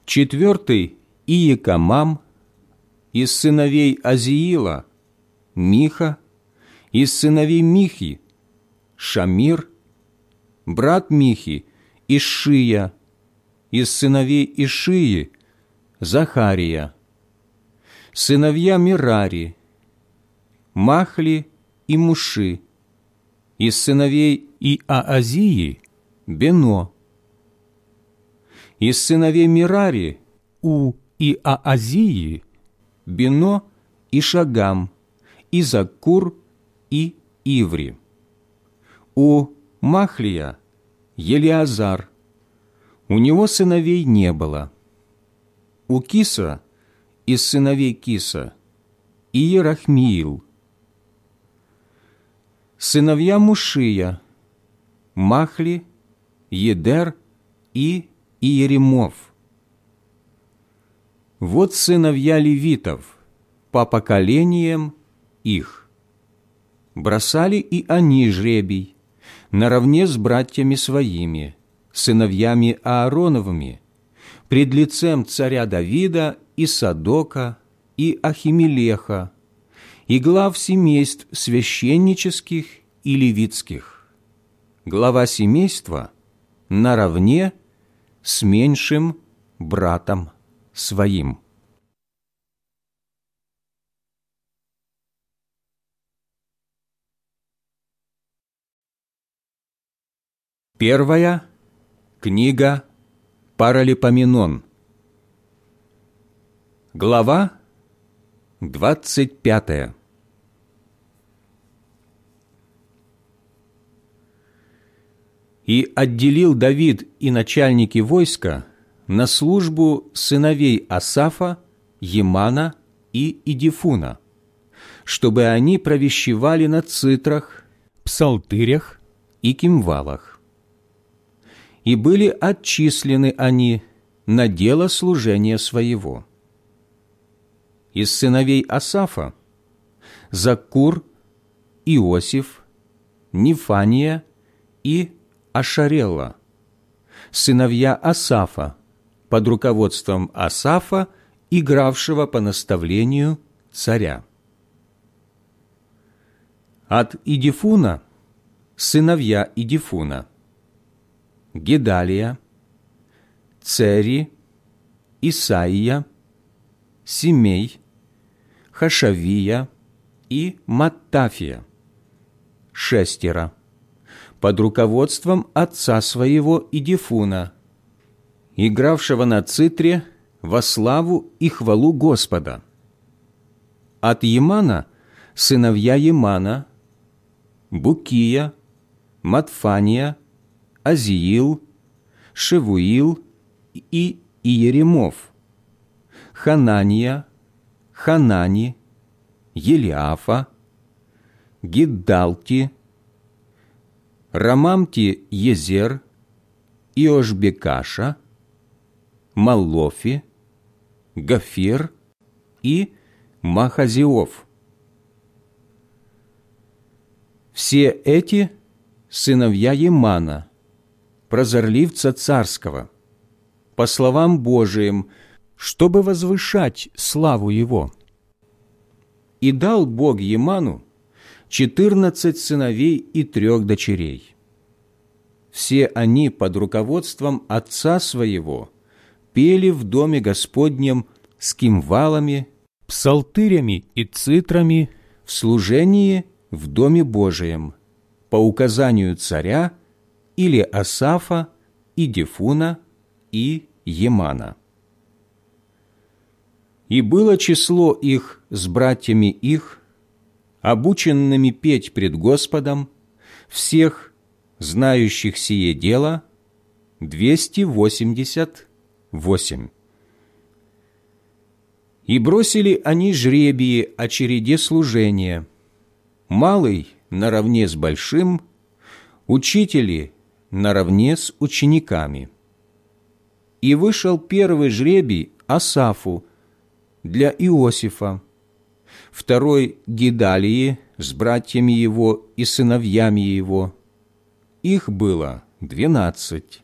четвертый – Иекамам, из сыновей Азиила – Миха, из сыновей Михи – Шамир, брат Михи – Ишия, из сыновей Ишии – Захария, сыновья Мирари, Махли и Муши, из сыновей Иаазии – Бено, из сыновей Мирари – У Иаазии Бино и Шагам, и Закур и Иври. У Махлия Елиазар. У него сыновей не было. У Киса из сыновей Киса Иерахмиил. Сыновья Мушия Махли, Едер и Иеремов. Вот сыновья левитов по поколениям их. Бросали и они жребий, наравне с братьями своими, сыновьями Аароновыми, пред лицем царя Давида и Садока и Ахимелеха, и глав семейств священнических и левитских. Глава семейства наравне с меньшим братом своим. Первая книга Паралипоменон. Глава двадцать пятая. И отделил Давид и начальники войска на службу сыновей Асафа, Емана и Идифуна, чтобы они провещевали на цитрах, псалтырях и кимвалах. И были отчислены они на дело служения своего. Из сыновей Асафа Закур, Иосиф, Нифания и Ашарелла, сыновья Асафа, под руководством Асафа, игравшего по наставлению царя. От Идифуна – сыновья Идифуна, Гедалия, Цери, Исаия, Семей, Хашавия и Маттафия, шестеро, под руководством отца своего Идифуна – игравшего на цитре во славу и хвалу Господа. От Емана сыновья Емана, Букия, Матфания, Азиил, Шевуил и Иеремов, Ханания, Ханани, Елиафа, Гиддалти, Рамамти Езер, Иошбекаша, Маллофи, Гафир и Махазиов. Все эти – сыновья Емана, прозорливца царского, по словам Божиим, чтобы возвышать славу его. И дал Бог Еману четырнадцать сыновей и трех дочерей. Все они под руководством отца своего пели в доме Господнем с кимвалами, псалтырями и цитрами в служении в Доме Божием по указанию царя или Асафа и Дефуна и Емана. И было число их с братьями их, обученными петь пред Господом, всех, знающих сие дело, двести восемьдесят восемь. И бросили они жребии о череде служения – малый наравне с большим, учители наравне с учениками. И вышел первый жребий Асафу для Иосифа, второй Гидалии с братьями его и сыновьями его. Их было двенадцать.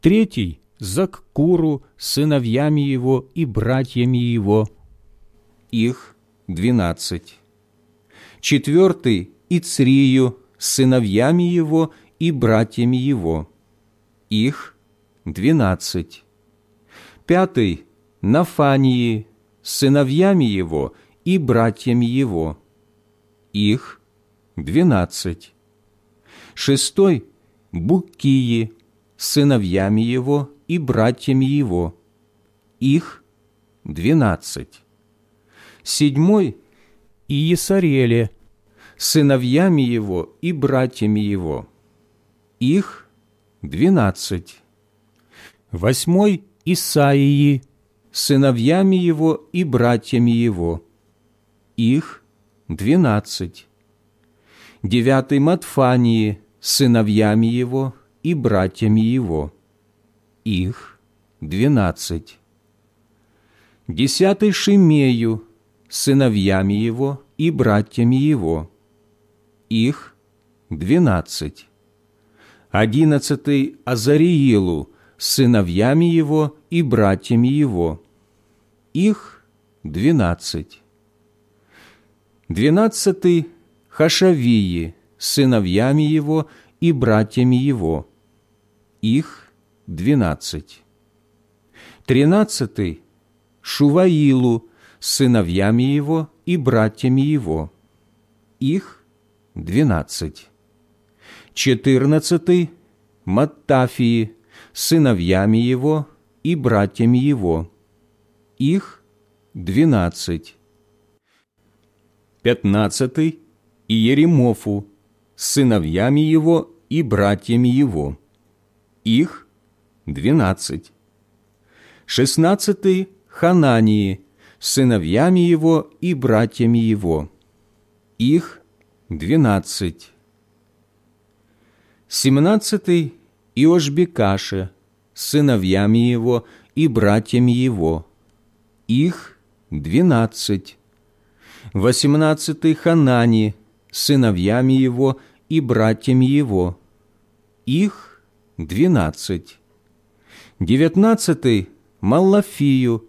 Третий – Заккуру с сыновьями его и братьями его. Их двенадцать четвертый – Ицрию с сыновьями его и братьями его. Их двенадцать. Пятый – Нафании с сыновьями его и братьями его. Их двенадцать. Шестой – Букии с сыновьями его и братьями его. Их двенадцать. Седьмой – и Есареле, сыновьями его и братьями его. Их двенадцать. Восьмой – Исаии, сыновьями его и братьями его. Их двенадцать. Девятый – Матфании, сыновьями его и братьями его. Их двенадцать. Десятый – Шимею, сыновьями его и братьями его. Их двенадцать. Одиннадцатый Азариилу, сыновьями его и братьями его. Их двенадцать. Двенадцатый Хашавии, сыновьями его и братьями его. Их двенадцать. Тринадцатый Шуваилу, сыновьями его и братьями его. Их двенадцать. Четырнадцатый – Маттафии, сыновьями его и братьями его. Их двенадцать. Пятнадцатый – Иеремофу, сыновьями его и братьями его. Их двенадцать. Шестнадцатый – Ханании, сыновьями его и братьями его. Их двенадцать. Семнадцатый – Иошбекаше, сыновьями его и братьями его. Их двенадцать. Восемнадцатый – Ханани, сыновьями его и братьями его. Их двенадцать. Девятнадцатый – Маллафию,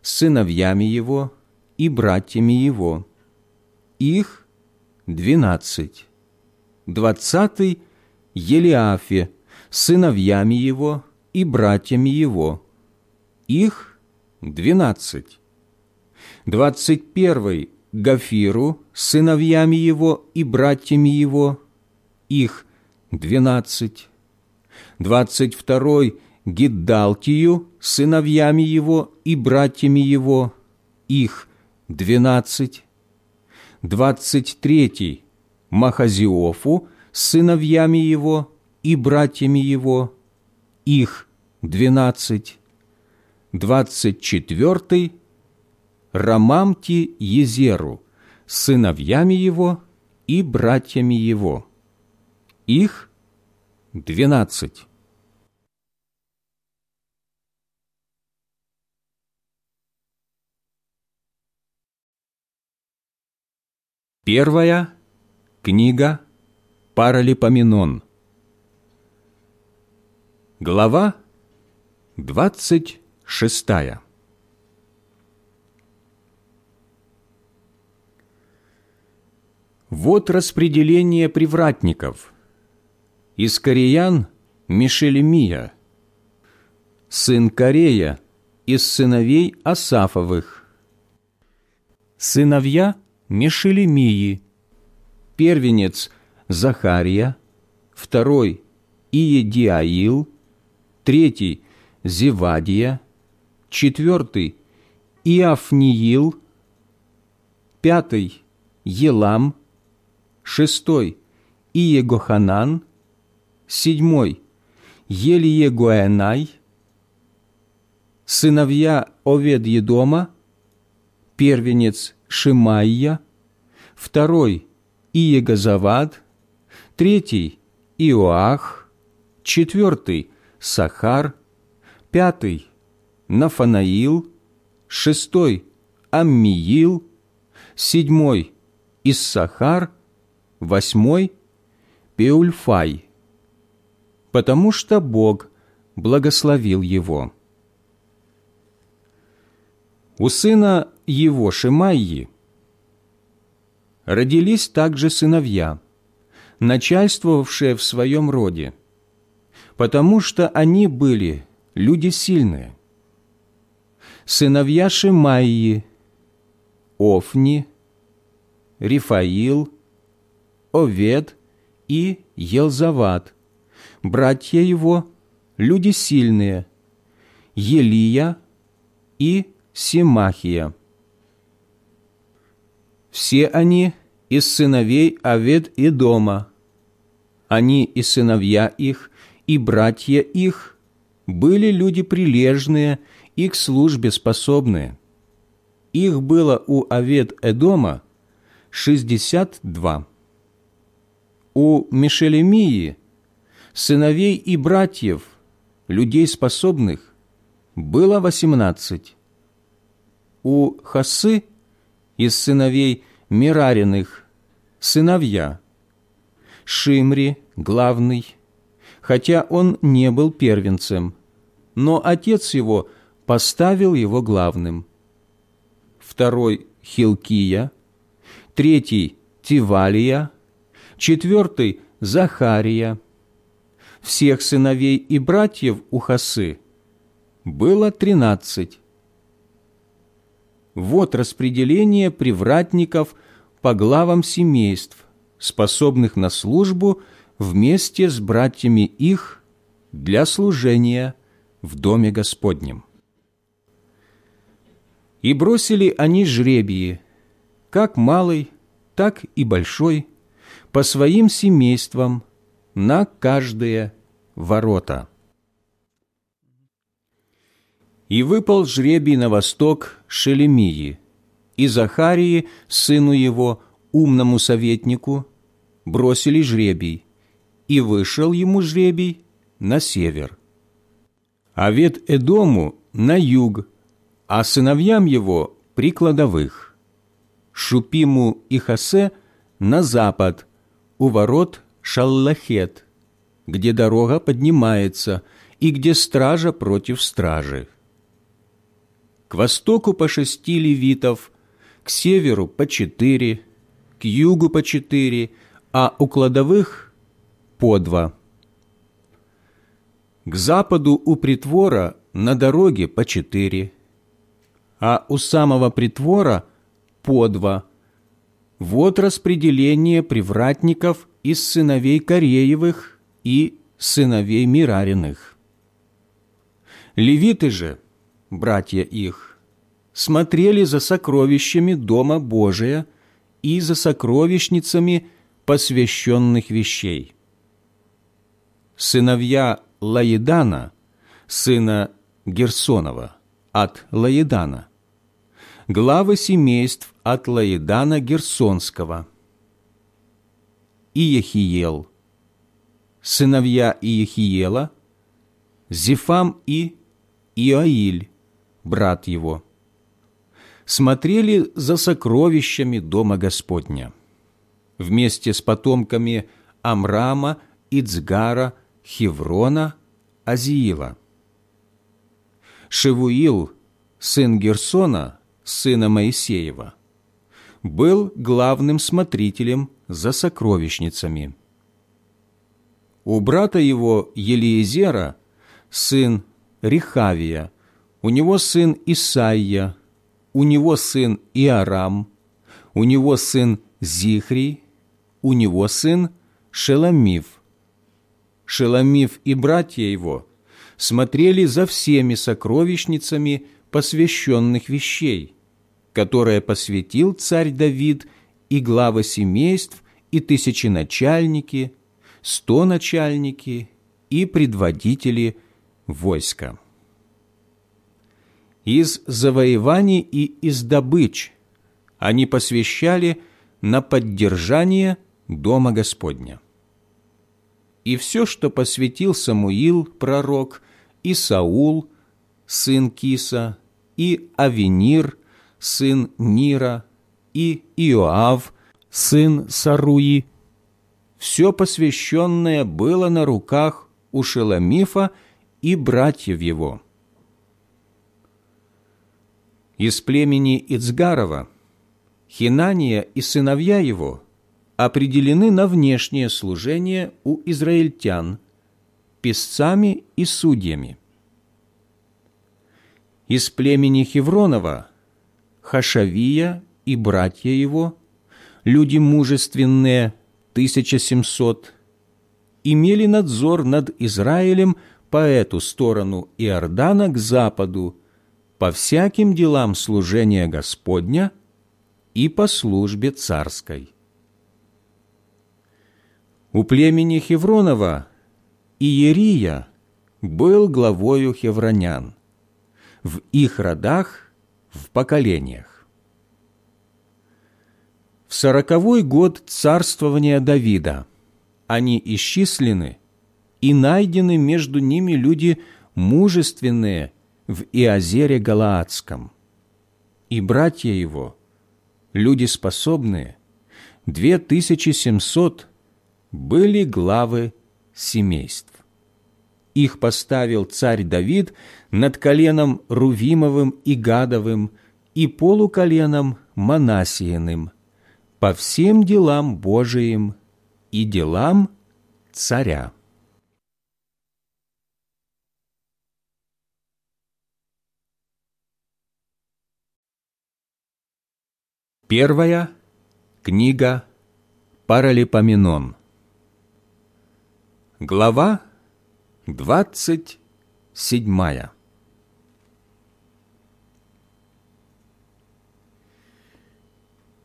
сыновьями его и братьями его. Их двенадцать. Двадцатый – Елиафе, сыновьями его и братьями его. Их двенадцать. Двадцать первый – Гафиру, сыновьями его и братьями его. Их двенадцать. Двадцать второй – Гиддалтию, сыновьями его и братьями его, их двенадцать. двадцать третий – Махазиофу с сыновьями его и братьями его, их двенадцать, двадцать четвертый – Рамамти Езеру сыновьями его и братьями его, их двенадцать. Первая книга Паралипоменон. Глава двадцать шестая. Вот распределение привратников. Из кореян Мишелемия, сын Корея, из сыновей Асафовых. Сыновья Мишелемии, первенец Захария, второй Иедиаил, третий Зевадия, четвертый Иафниил, пятый Елам, шестой Иегоханан, седьмой Елиегуэнай, сыновья Овед-Едома, первенец Шимайя, второй Иегазавад, третий Иоах, четвертый Сахар, пятый Нафанаил, шестой Аммиил, седьмой Иссахар, восьмой Пеульфай, потому что Бог благословил его. У сына его Шимайи родились также сыновья, начальствовавшие в своем роде, потому что они были люди сильные. Сыновья Шимайи, Офни, Рифаил, Овед и Елзават, братья его, люди сильные, Елия и Симахия. Все они из сыновей Авед и дома. Они и сыновья их, и братья их были люди прилежные и к службе способные. Их было у Авед-Эдома шестьдесят два у Мишелемии, сыновей и братьев, людей способных, было восемнадцать. У Хасы из сыновей Мирариных сыновья, Шимри, главный, хотя он не был первенцем, но отец его поставил его главным. Второй – Хилкия, третий – Тивалия, четвертый – Захария. Всех сыновей и братьев у Хасы было тринадцать. Вот распределение привратников по главам семейств, способных на службу вместе с братьями их для служения в Доме Господнем. И бросили они жребии, как малый, так и большой, по своим семействам на каждые ворота. И выпал жребий на восток Шелемии, и Захарии, сыну его, умному советнику, бросили жребий, и вышел ему жребий на север. А вет Эдому на юг, а сыновьям его при кладовых. Шупиму и Хасе на запад, у ворот Шаллахет, где дорога поднимается и где стража против стражи. К востоку по шести левитов, к северу по четыре, к югу по четыре, а у кладовых по два. К западу у притвора на дороге по четыре, а у самого притвора по два – вот распределение привратников из сыновей Кореевых и сыновей Мирариных. Левиты же, братья их, смотрели за сокровищами Дома Божия и за сокровищницами посвященных вещей. Сыновья Лаедана, сына Герсонова, от Лаедана, главы семейств от Лаедана Герсонского, Иехиел, сыновья Иехиела, Зефам и Иоиль, брат его, смотрели за сокровищами Дома Господня. Вместе с потомками Амрама, Ицгара, Хеврона, Азиила. Шевуил, сын Герсона, сына Моисеева, был главным смотрителем за сокровищницами. У брата его Елиезера сын Рихавия, у него сын Исаия, у него сын Иарам, у него сын Зихрий, у него сын Шеламив. Шеламив и братья его смотрели за всеми сокровищницами посвященных вещей, которые посвятил царь Давид и главы семейств, и тысяченачальники, стоначальники и предводители войска. Из завоеваний и из добыч они посвящали на поддержание Дома Господня. И все, что посвятил Самуил, пророк, и Саул, сын Киса, и Авенир, сын Нира, и Иоав, сын Саруи, все посвященное было на руках у Шеламифа и братьев его. Из племени Ицгарова Хинания и сыновья его определены на внешнее служение у израильтян, песцами и судьями. Из племени Хевронова Хашавия и братья его, люди мужественные, 1700, имели надзор над Израилем по эту сторону Иордана к западу, по всяким делам служения Господня и по службе царской. У племени Хевронова Иерия был главою хевронян, в их родах, в поколениях. В сороковой год царствования Давида они исчислены и найдены между ними люди мужественные в Иозере Галаадском. И братья его, люди способные, две тысячи семьсот были главы семейств. Их поставил царь Давид над коленом Рувимовым и Гадовым и полуколеном Манасииным по всем делам Божиим и делам царя. Первая книга Паралипоменон. Глава двадцать седьмая.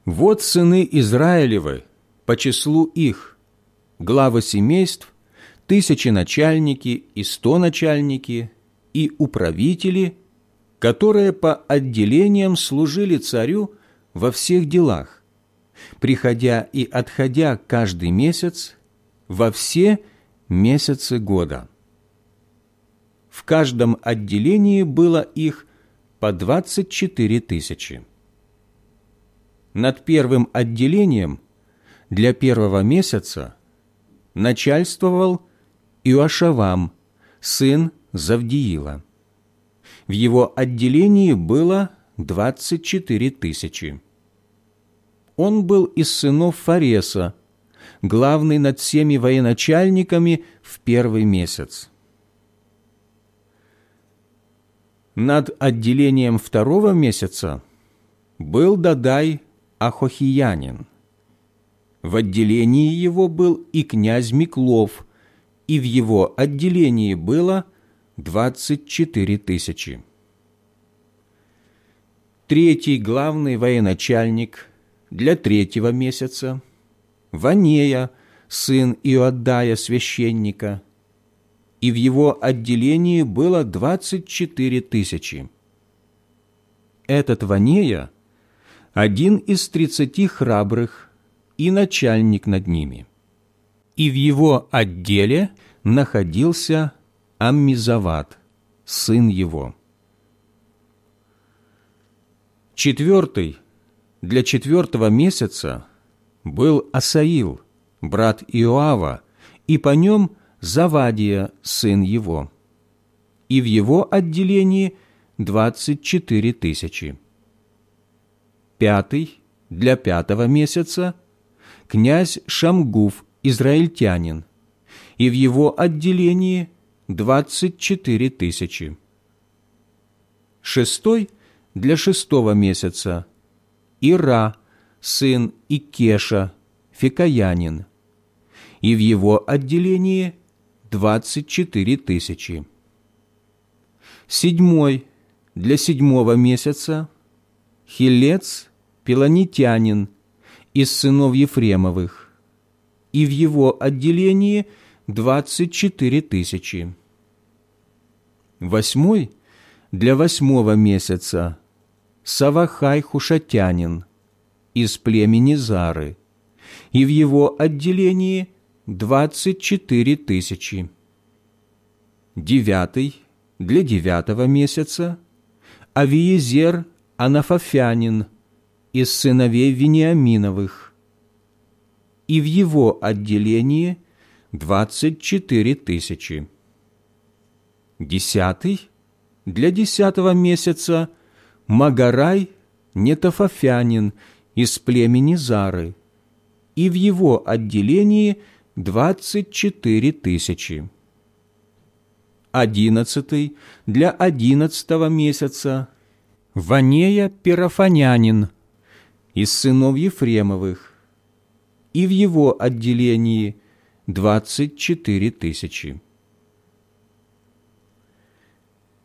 Вот сыны Израилевы по числу их, главы семейств, тысячи начальники и сто начальники и управители, которые по отделениям служили царю во всех делах, приходя и отходя каждый месяц во все месяцы года. В каждом отделении было их по 24 тысячи. Над первым отделением для первого месяца начальствовал Иоашавам, сын Завдиила. В его отделении было 24 тысячи. Он был из сынов Фареса, главный над всеми военачальниками в первый месяц. Над отделением второго месяца был Дадай Ахохиянин. В отделении его был и князь Миклов, и в его отделении было двадцать четыре тысячи. Третий главный военачальник для третьего месяца, Ванея, сын Иоаддая, священника, и в его отделении было двадцать четыре тысячи. Этот Ванея – один из тридцати храбрых и начальник над ними. И в его отделе находился Аммизават, сын его. Четвертый, для четвертого месяца был Асаил, брат Иоава, и по нем Завадия, сын его. И в его отделении двадцать четыре тысячи. Пятый, для пятого месяца, князь Шамгуф, израильтянин, и в его отделении двадцать четыре тысячи. Шестой, для шестого месяца, Ира, сын Икеша, Фекаянин, и в его отделении двадцать четыре тысячи. Седьмой, для седьмого месяца, Хилец, Пелонитянин, из сынов Ефремовых, и в его отделении двадцать четыре тысячи. Восьмой, для восьмого месяца, Савахай Хушатянин, из племени Зары, и в его отделении двадцать четыре тысячи. Девятый, для девятого месяца, Авиезер Анафафянин из сыновей Вениаминовых, и в его отделении двадцать четыре тысячи. Десятый, для десятого месяца, Магарай Нетофафянин из племени Зары, и в его отделении двадцать четыре тысячи. Одиннадцатый. Для одиннадцатого месяца. Ванея Перафонянин из сынов Ефремовых, и в его отделении двадцать четыре тысячи.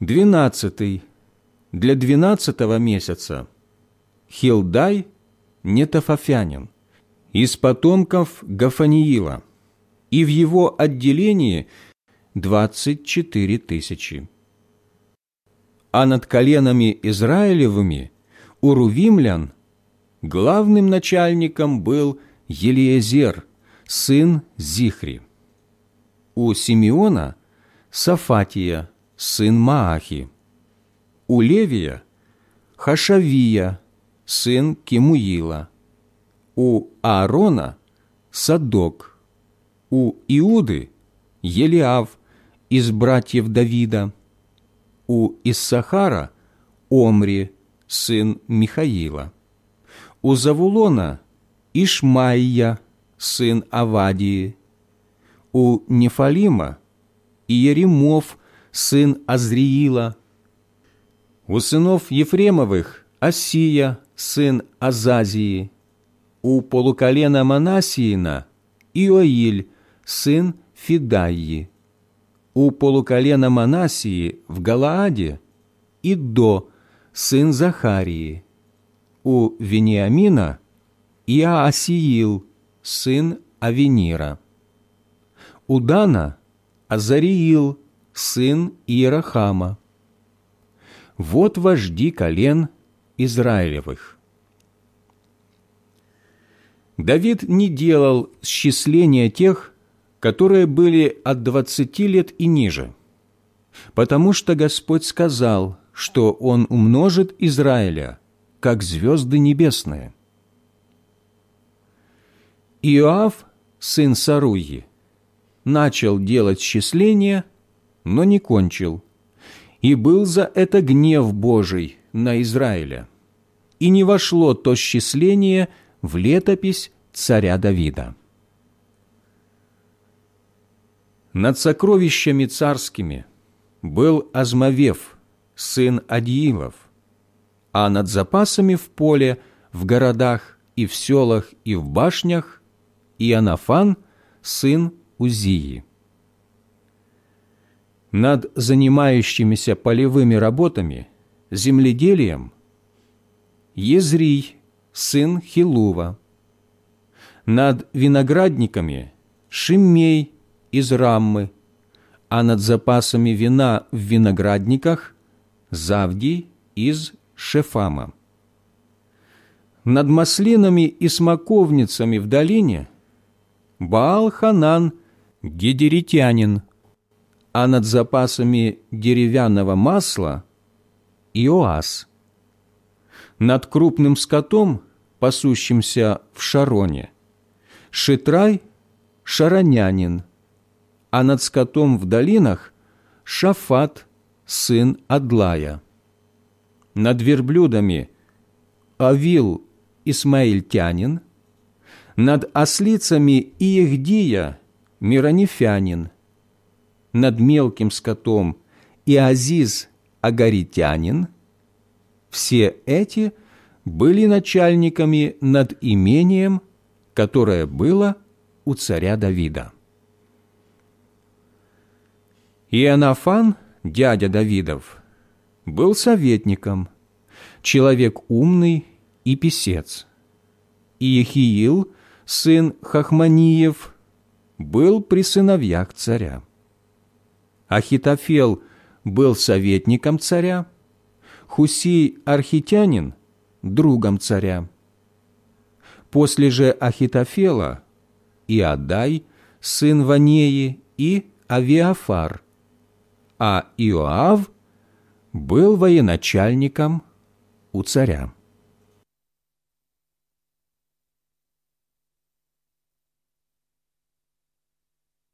Двенадцатый. Для двенадцатого месяца. Хилдай Нетофафянин из потомков Гафаниила, и в его отделении двадцать четыре тысячи. А над коленами Израилевыми у рувимлян главным начальником был Елиезер, сын Зихри. У Симеона – Сафатия, сын Маахи. У Левия – Хашавия, сын Кемуила. У Аарона – Садок. У Иуды – Елиав из братьев Давида. У Иссахара – Омри, сын Михаила. У Завулона – Ишмаия, сын Авадии. У Нефалима – Иеремов, сын Азриила. У сынов Ефремовых – Осия, сын Азазии. У полуколена Манасиина – Иоиль, сын Фидаии. У полуколена Манасии в Галааде – Идо, сын Захарии. У Вениамина – Иоасиил, сын Авенира. У Дана – Азариил, сын Иерахама. Вот вожди колен Израилевых. Давид не делал счисления тех, которые были от двадцати лет и ниже, потому что Господь сказал, что Он умножит Израиля, как звезды небесные. Иоав, сын Саруи, начал делать счисление, но не кончил, и был за это гнев Божий на Израиля, и не вошло то счисление в летопись царя Давида. Над сокровищами царскими был Азмавев, сын Адиилов, а над запасами в поле, в городах и в селах и в башнях Иоаннафан, сын Узии. Над занимающимися полевыми работами, земледелием, Езрий, сын Хилува. Над виноградниками Шимей из Раммы, а над запасами вина в виноградниках Завдий из Шефама. Над маслинами и смоковницами в долине Баал-Ханан Гедеритянин, а над запасами деревянного масла Иоас. Над крупным скотом, пасущимся в Шароне, Шитрай – Шаронянин, а над скотом в долинах – Шафат, сын Адлая. Над верблюдами – Авил Исмаильтянин, над ослицами Иехдия – Миронефянин, над мелким скотом Иазиз Агаритянин. Все эти были начальниками над имением, которое было у царя Давида. Иоаннафан, дядя Давидов, был советником, человек умный и писец. Иехиил, сын Хахманиев, был при сыновьях царя. Ахитофел был советником царя, Хусий архитянин – другом царя. После же Ахитофела – Иодай, сын Ванеи, и Авиафар, а Иоав был военачальником у царя.